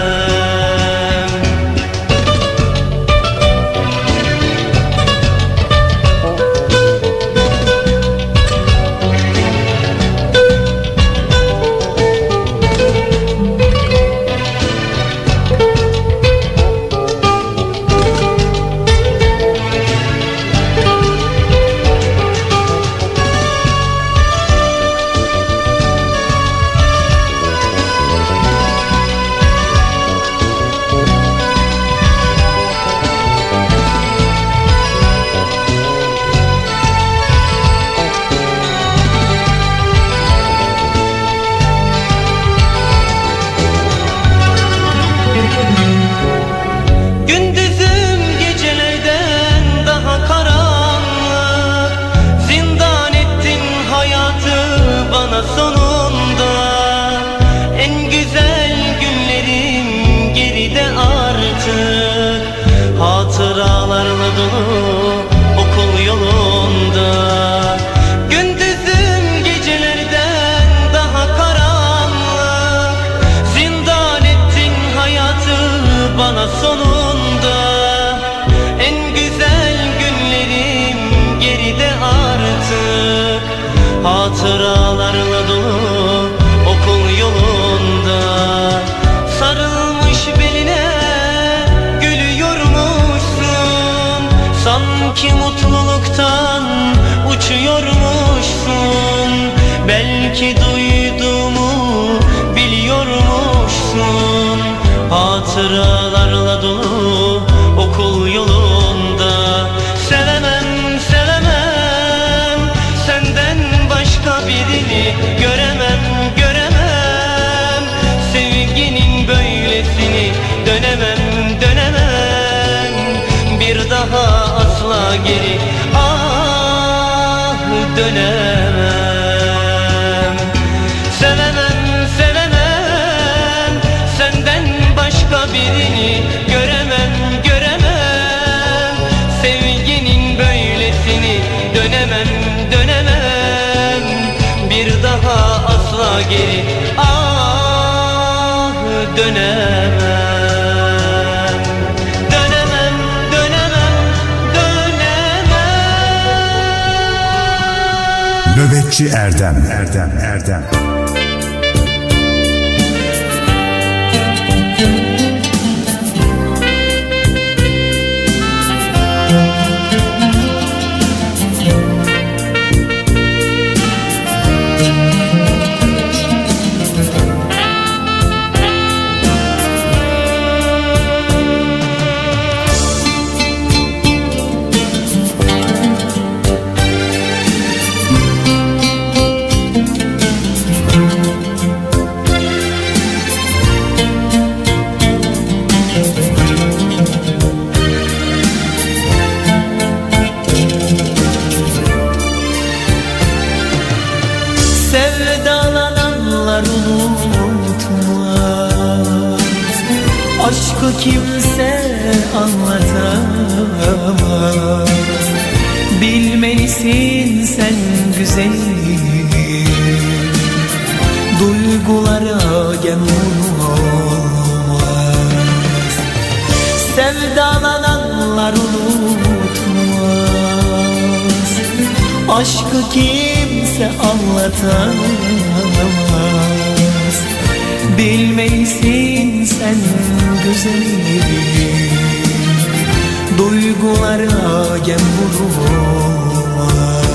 dönemem. Dönemem, dönemem, dönemem. Nöbetçi Erdem, Erdem, Erdem. Aşkı kimse anlatamaz. Bilmelisin sen güzelim. Duygulara gem olmaz. Sevdalananlar unutmaz. Aşkı kimse anlatamaz. Bilmelisin sen güzelim. Duygulara gem vurulmaz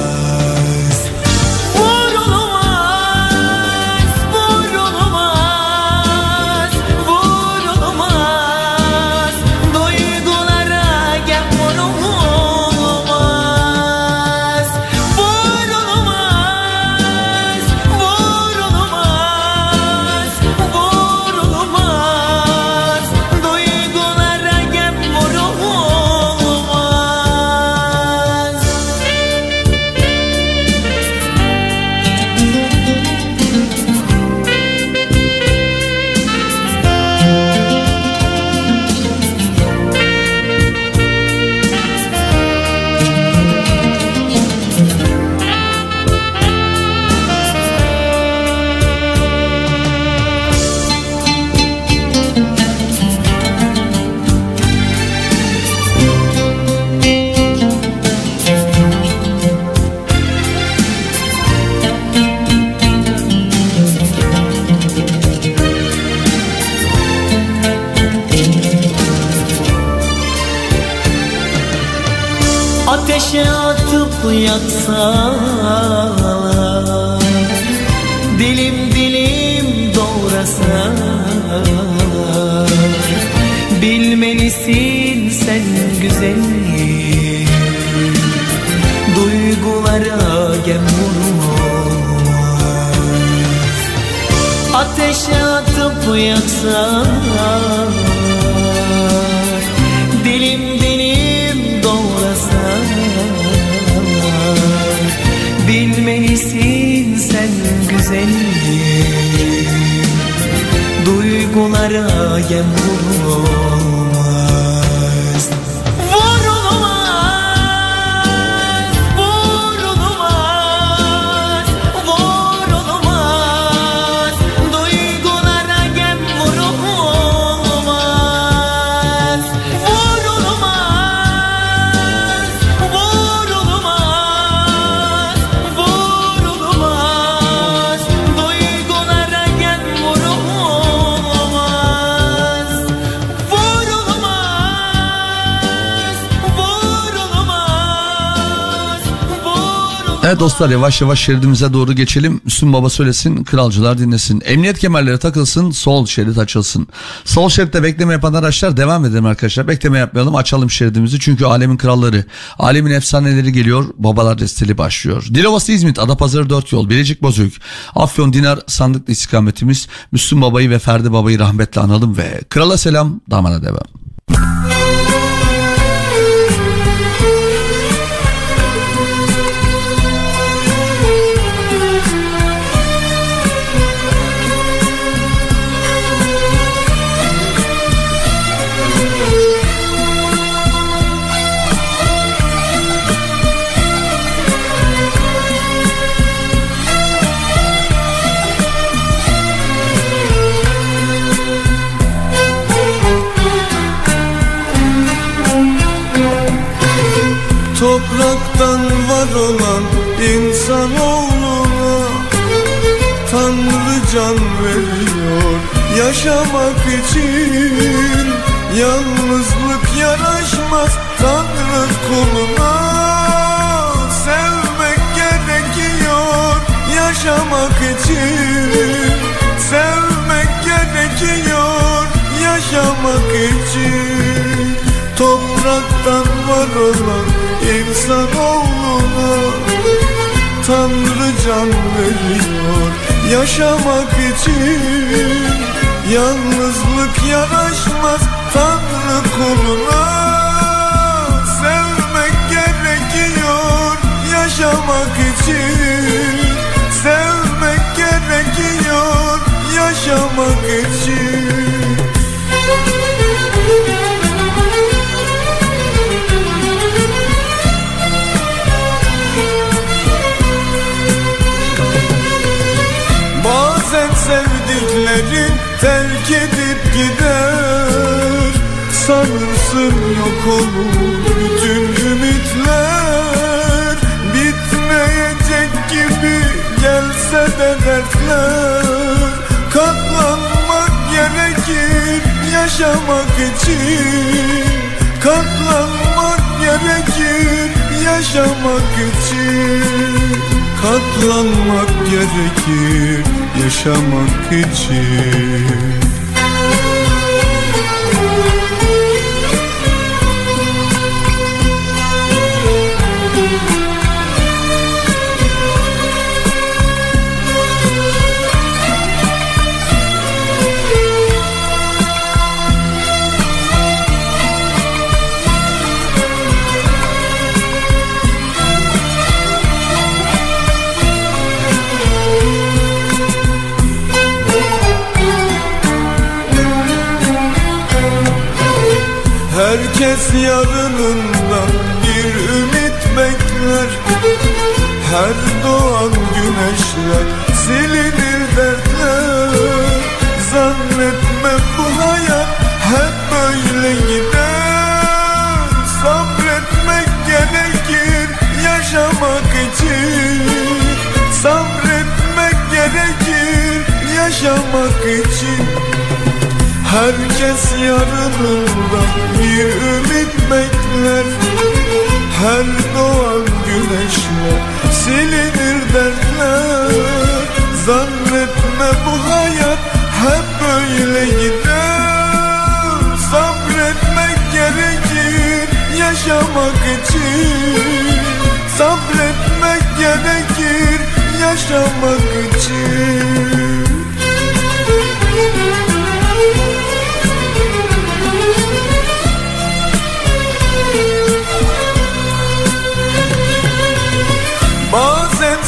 yaksalar Dilim dilim doğrasalar. Bilmelisin sen güzelim Duygulara gem vurmaz Ateşe atıp yaksalar güzelim Duygulara yem vurulmaz Evet dostlar yavaş yavaş şeridimize doğru geçelim. Müslüm Baba söylesin, kralcılar dinlesin. Emniyet kemerleri takılsın, sol şerit açılsın. Sol şeritte bekleme yapan araçlar devam edelim arkadaşlar. Bekleme yapmayalım, açalım şeridimizi. Çünkü alemin kralları, alemin efsaneleri geliyor. Babalar desteli başlıyor. Dilovası İzmit, Adapazarı 4 yol, Bilecik Bozüyük, Afyon Dinar sandıklı istikametimiz. Müslüm Baba'yı ve Ferdi Baba'yı rahmetle analım ve krala selam, damana devam.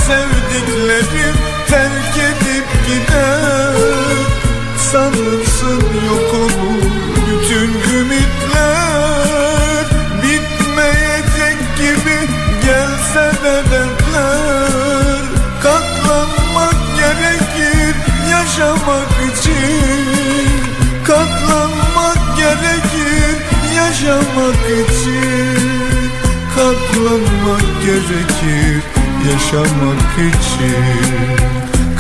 sevdiklerim terk edip gider Sanırsın yok olur bütün ümitler. Bitmeyecek gibi gelse de dertler. Katlanmak gerekir yaşamak için. Katlanmak gerekir yaşamak için. Katlanmak gerekir yaşamak için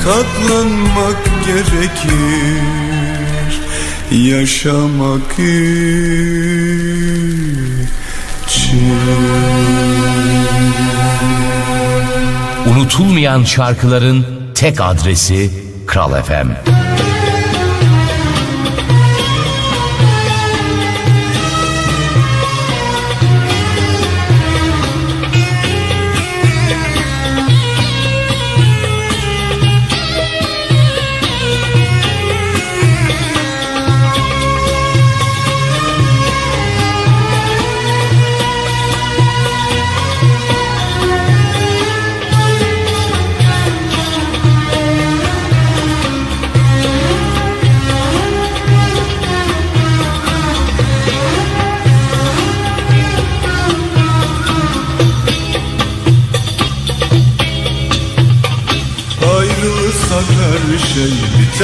katlanmak gerekir yaşamak için Unutulmayan şarkıların tek adresi Kral FM.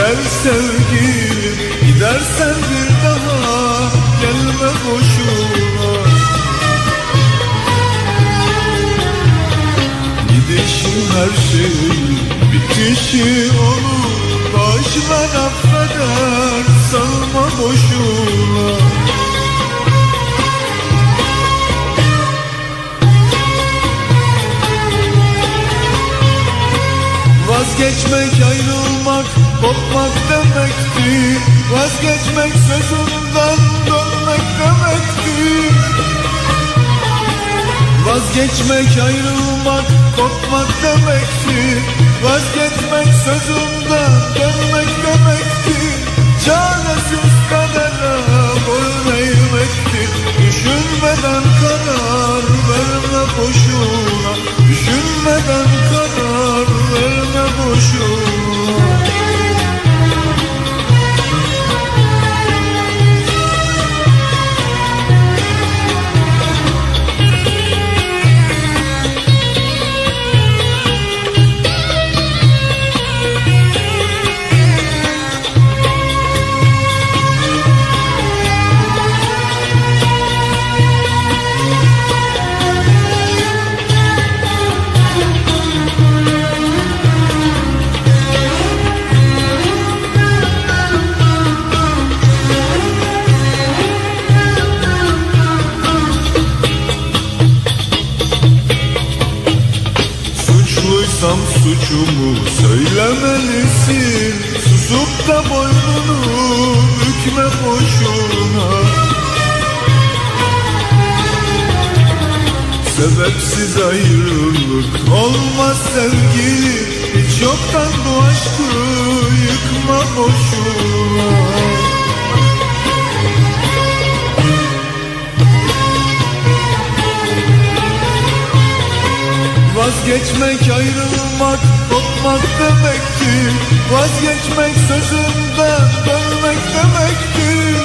Güzel sevgilim gidersen bir daha gelme boşuna. Gidişin her şey bitişi olur. Bağışlar affeder salma boşuna. Vazgeçmek ayrılmak kopmak demekti Vazgeçmek sözünden dönmek demekti. Vazgeçmek ayrılmak kopmak demekti Vazgeçmek sözünden dönmek demekti. Çaresiz kadere boyun eğmekti Düşünmeden karar verme boşuna. Düşünmeden karar verme boşuna suçumu söylemelisin. Susup da boynunu bükme boşuna. Sebepsiz ayrılık olmaz sevgili Hiç yoktan bu aşkı yıkma boşuna Vazgeçmek ayrılmak kopmak demektir Vazgeçmek sözünden dönmek demektir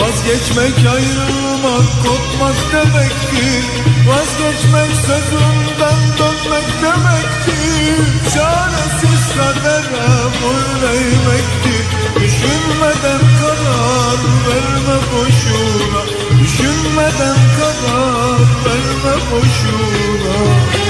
Vazgeçmek ayrılmak kopmak demektir Vazgeçmek sözünden dönmek demektir Çaresiz kadere boyun eğmektir Düşünmeden karar verme boşuna Düşünmeden karar verme boşuna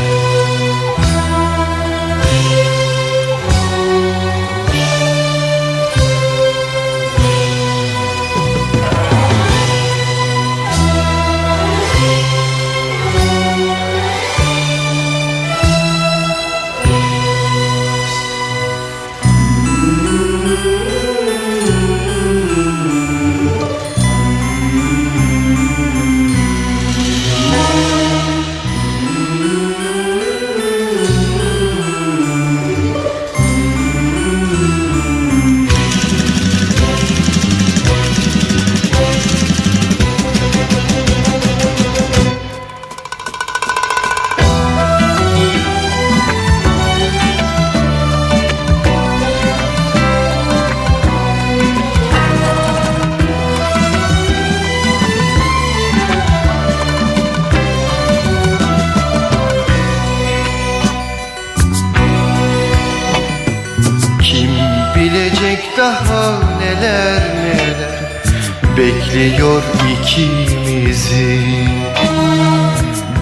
Bekliyor ikimizi.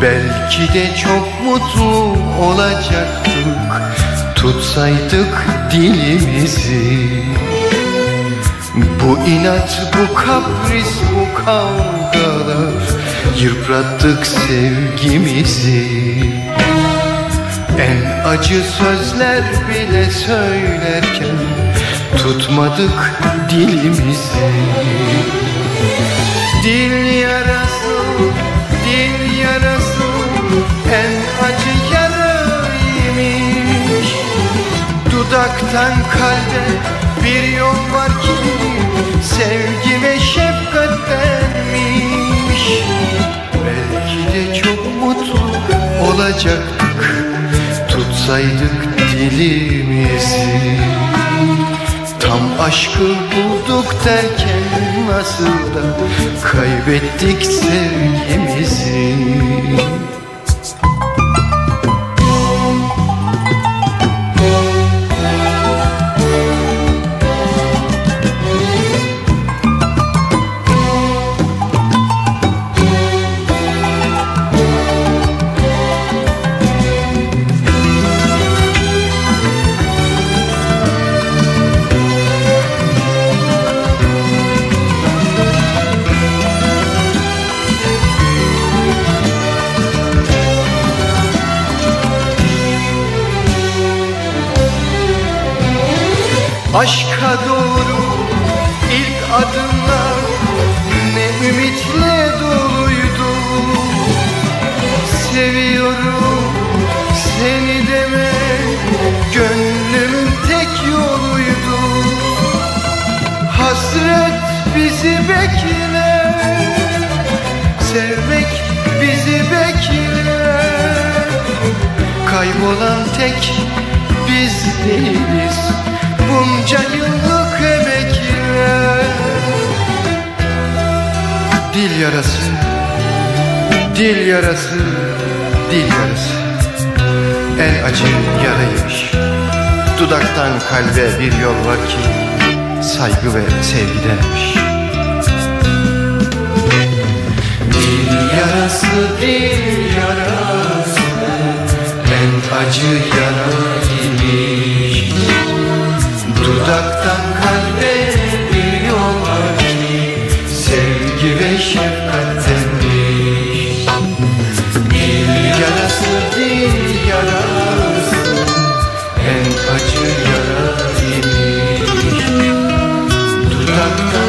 Belki de çok mutlu olacaktık Tutsaydık dilimizi. Bu inat, bu kapris, bu kavgalar Yıprattık sevgimizi. En acı sözler bile söylerken Tutmadık dilimizi Dil yarası, dil yarası En acı yaraymış Dudaktan kalbe bir yol var ki Sevgi ve şefkat vermiş. Belki de çok mutlu olacaktık Tutsaydık dilimizi aşkı bulduk derken nasıl da kaybettik sevgimizi Aşka doğru ilk adımlar ne ümitle doluydu. Seviyorum seni deme gönlümün tek yoluydu. Hasret bizi bekler Sevmek bizi bekler Kaybolan tek biz değiliz Bunca yıllık emekler. Dil yarası Dil yarası Dil yarası. En acı yaraymış Dudaktan kalbe bir yol var ki Saygı ve sevgidenmiş Dil yarası, dil yarası. En acı yara imiş Dudaktan kalbe bir yol var ki Sevgi ve şefkattenmiş Dil yarası, dil yarası En acı yara imiş. Dudaktan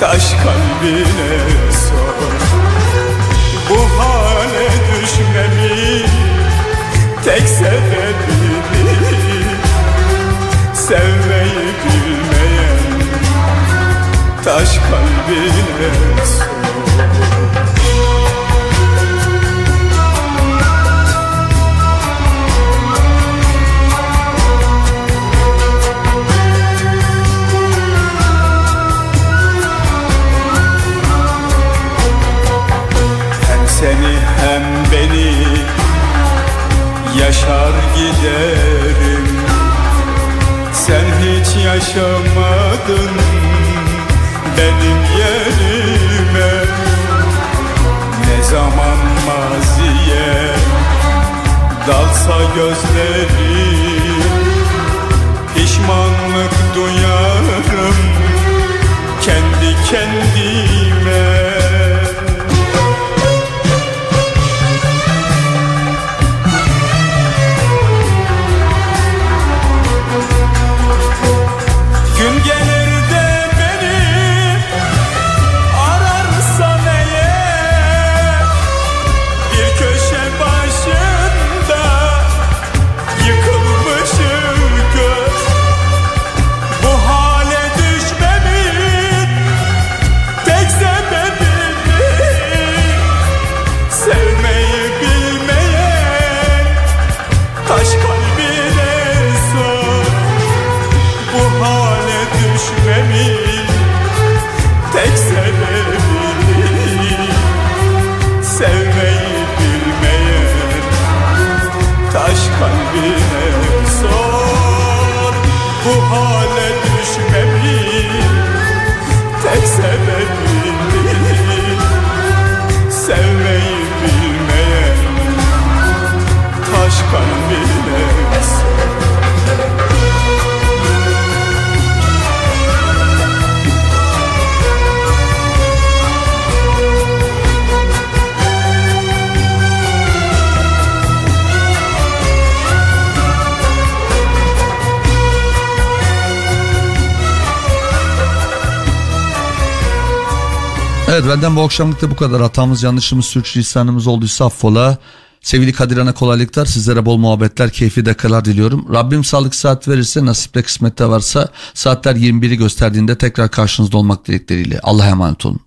taş kalbine sor. Bu hale düşmemin tek sebebini Sevmeyi bilmeyen. Taş kalbine sor. giderim. Sen hiç yaşamadın benim yerime. Ne zaman maziye dalsa gözlerim Evet benden bu akşamlık bu kadar. Hatamız, yanlışımız, sürçülisanımız olduysa affola. Sevgili Kadir Ana kolaylıklar, sizlere bol muhabbetler, keyifli dakikalar diliyorum. Rabbim sağlık saat verirse, nasipte kısmette varsa saatler 21'i gösterdiğinde tekrar karşınızda olmak dilekleriyle. Allah'a emanet olun.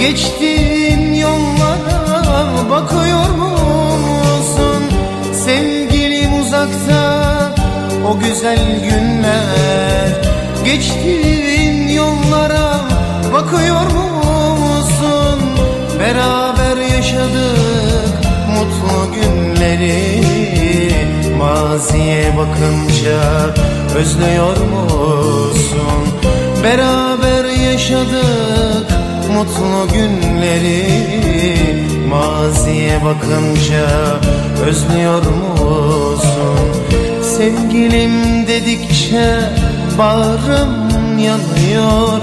Geçtiğin yollara bakıyor musun? Sevgilim uzakta o güzel günler Geçtiğin yollara bakıyor musun? Beraber yaşadık mutlu günleri Maziye bakınca özlüyor musun? Beraber yaşadık mutlu günleri. Maziye bakınca özlüyor musun? Sevgilim dedikçe bağrım yanıyor.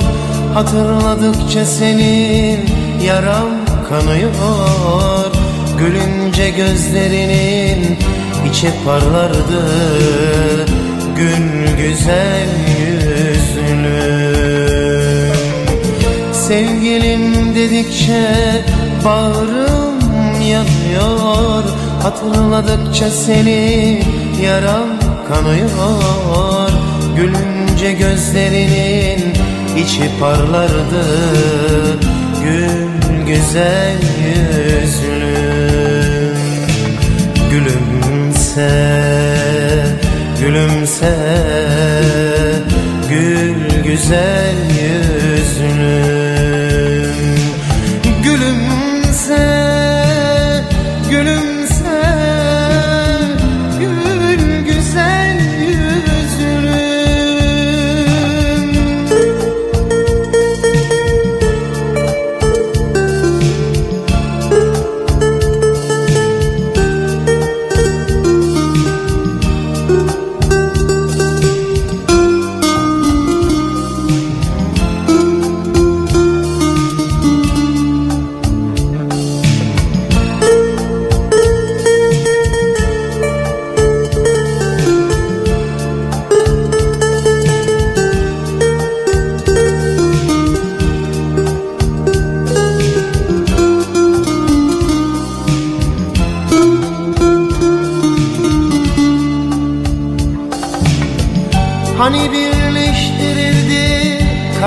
Hatırladıkça senin yaram kanıyor. Gülünce gözlerinin içi parlardı. Gül güzel yüzlü Sevgilim dedikçe bağrım yanıyor Hatırladıkça seni yaram kanıyor. Gülünce gözlerinin içi parlardı Gül güzel yüzlü. Gülümse, gülümse Gül güzel yüzlüm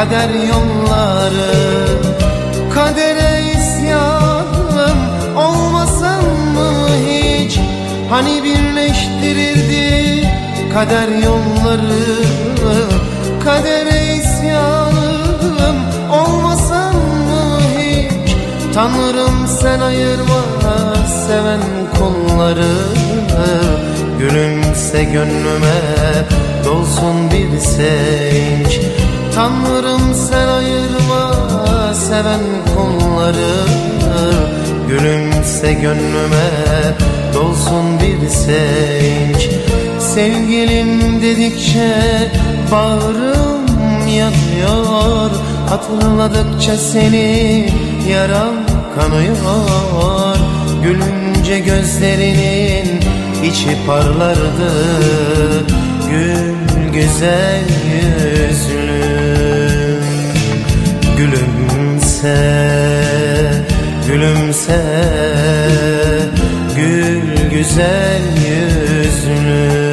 kader yolları Kadere isyanım olmasın mı hiç? Hani birleştirirdi kader yolları Kadere isyanım olmasın mı hiç? Tanrım sen ayırma seven kulları Gülümse gönlüme dolsun bir sevinç Tanrım sen ayırma seven kulları Gülümse gönlüme dolsun bir sevinç. Sevgilim dedikçe bağrım yanıyor. Hatırladıkça seni yaram kanıyor. Gülünce gözlerinin içi parlardı. Gül güzel yüzlüm Gülümse, gülümse Gül güzel yüzlüm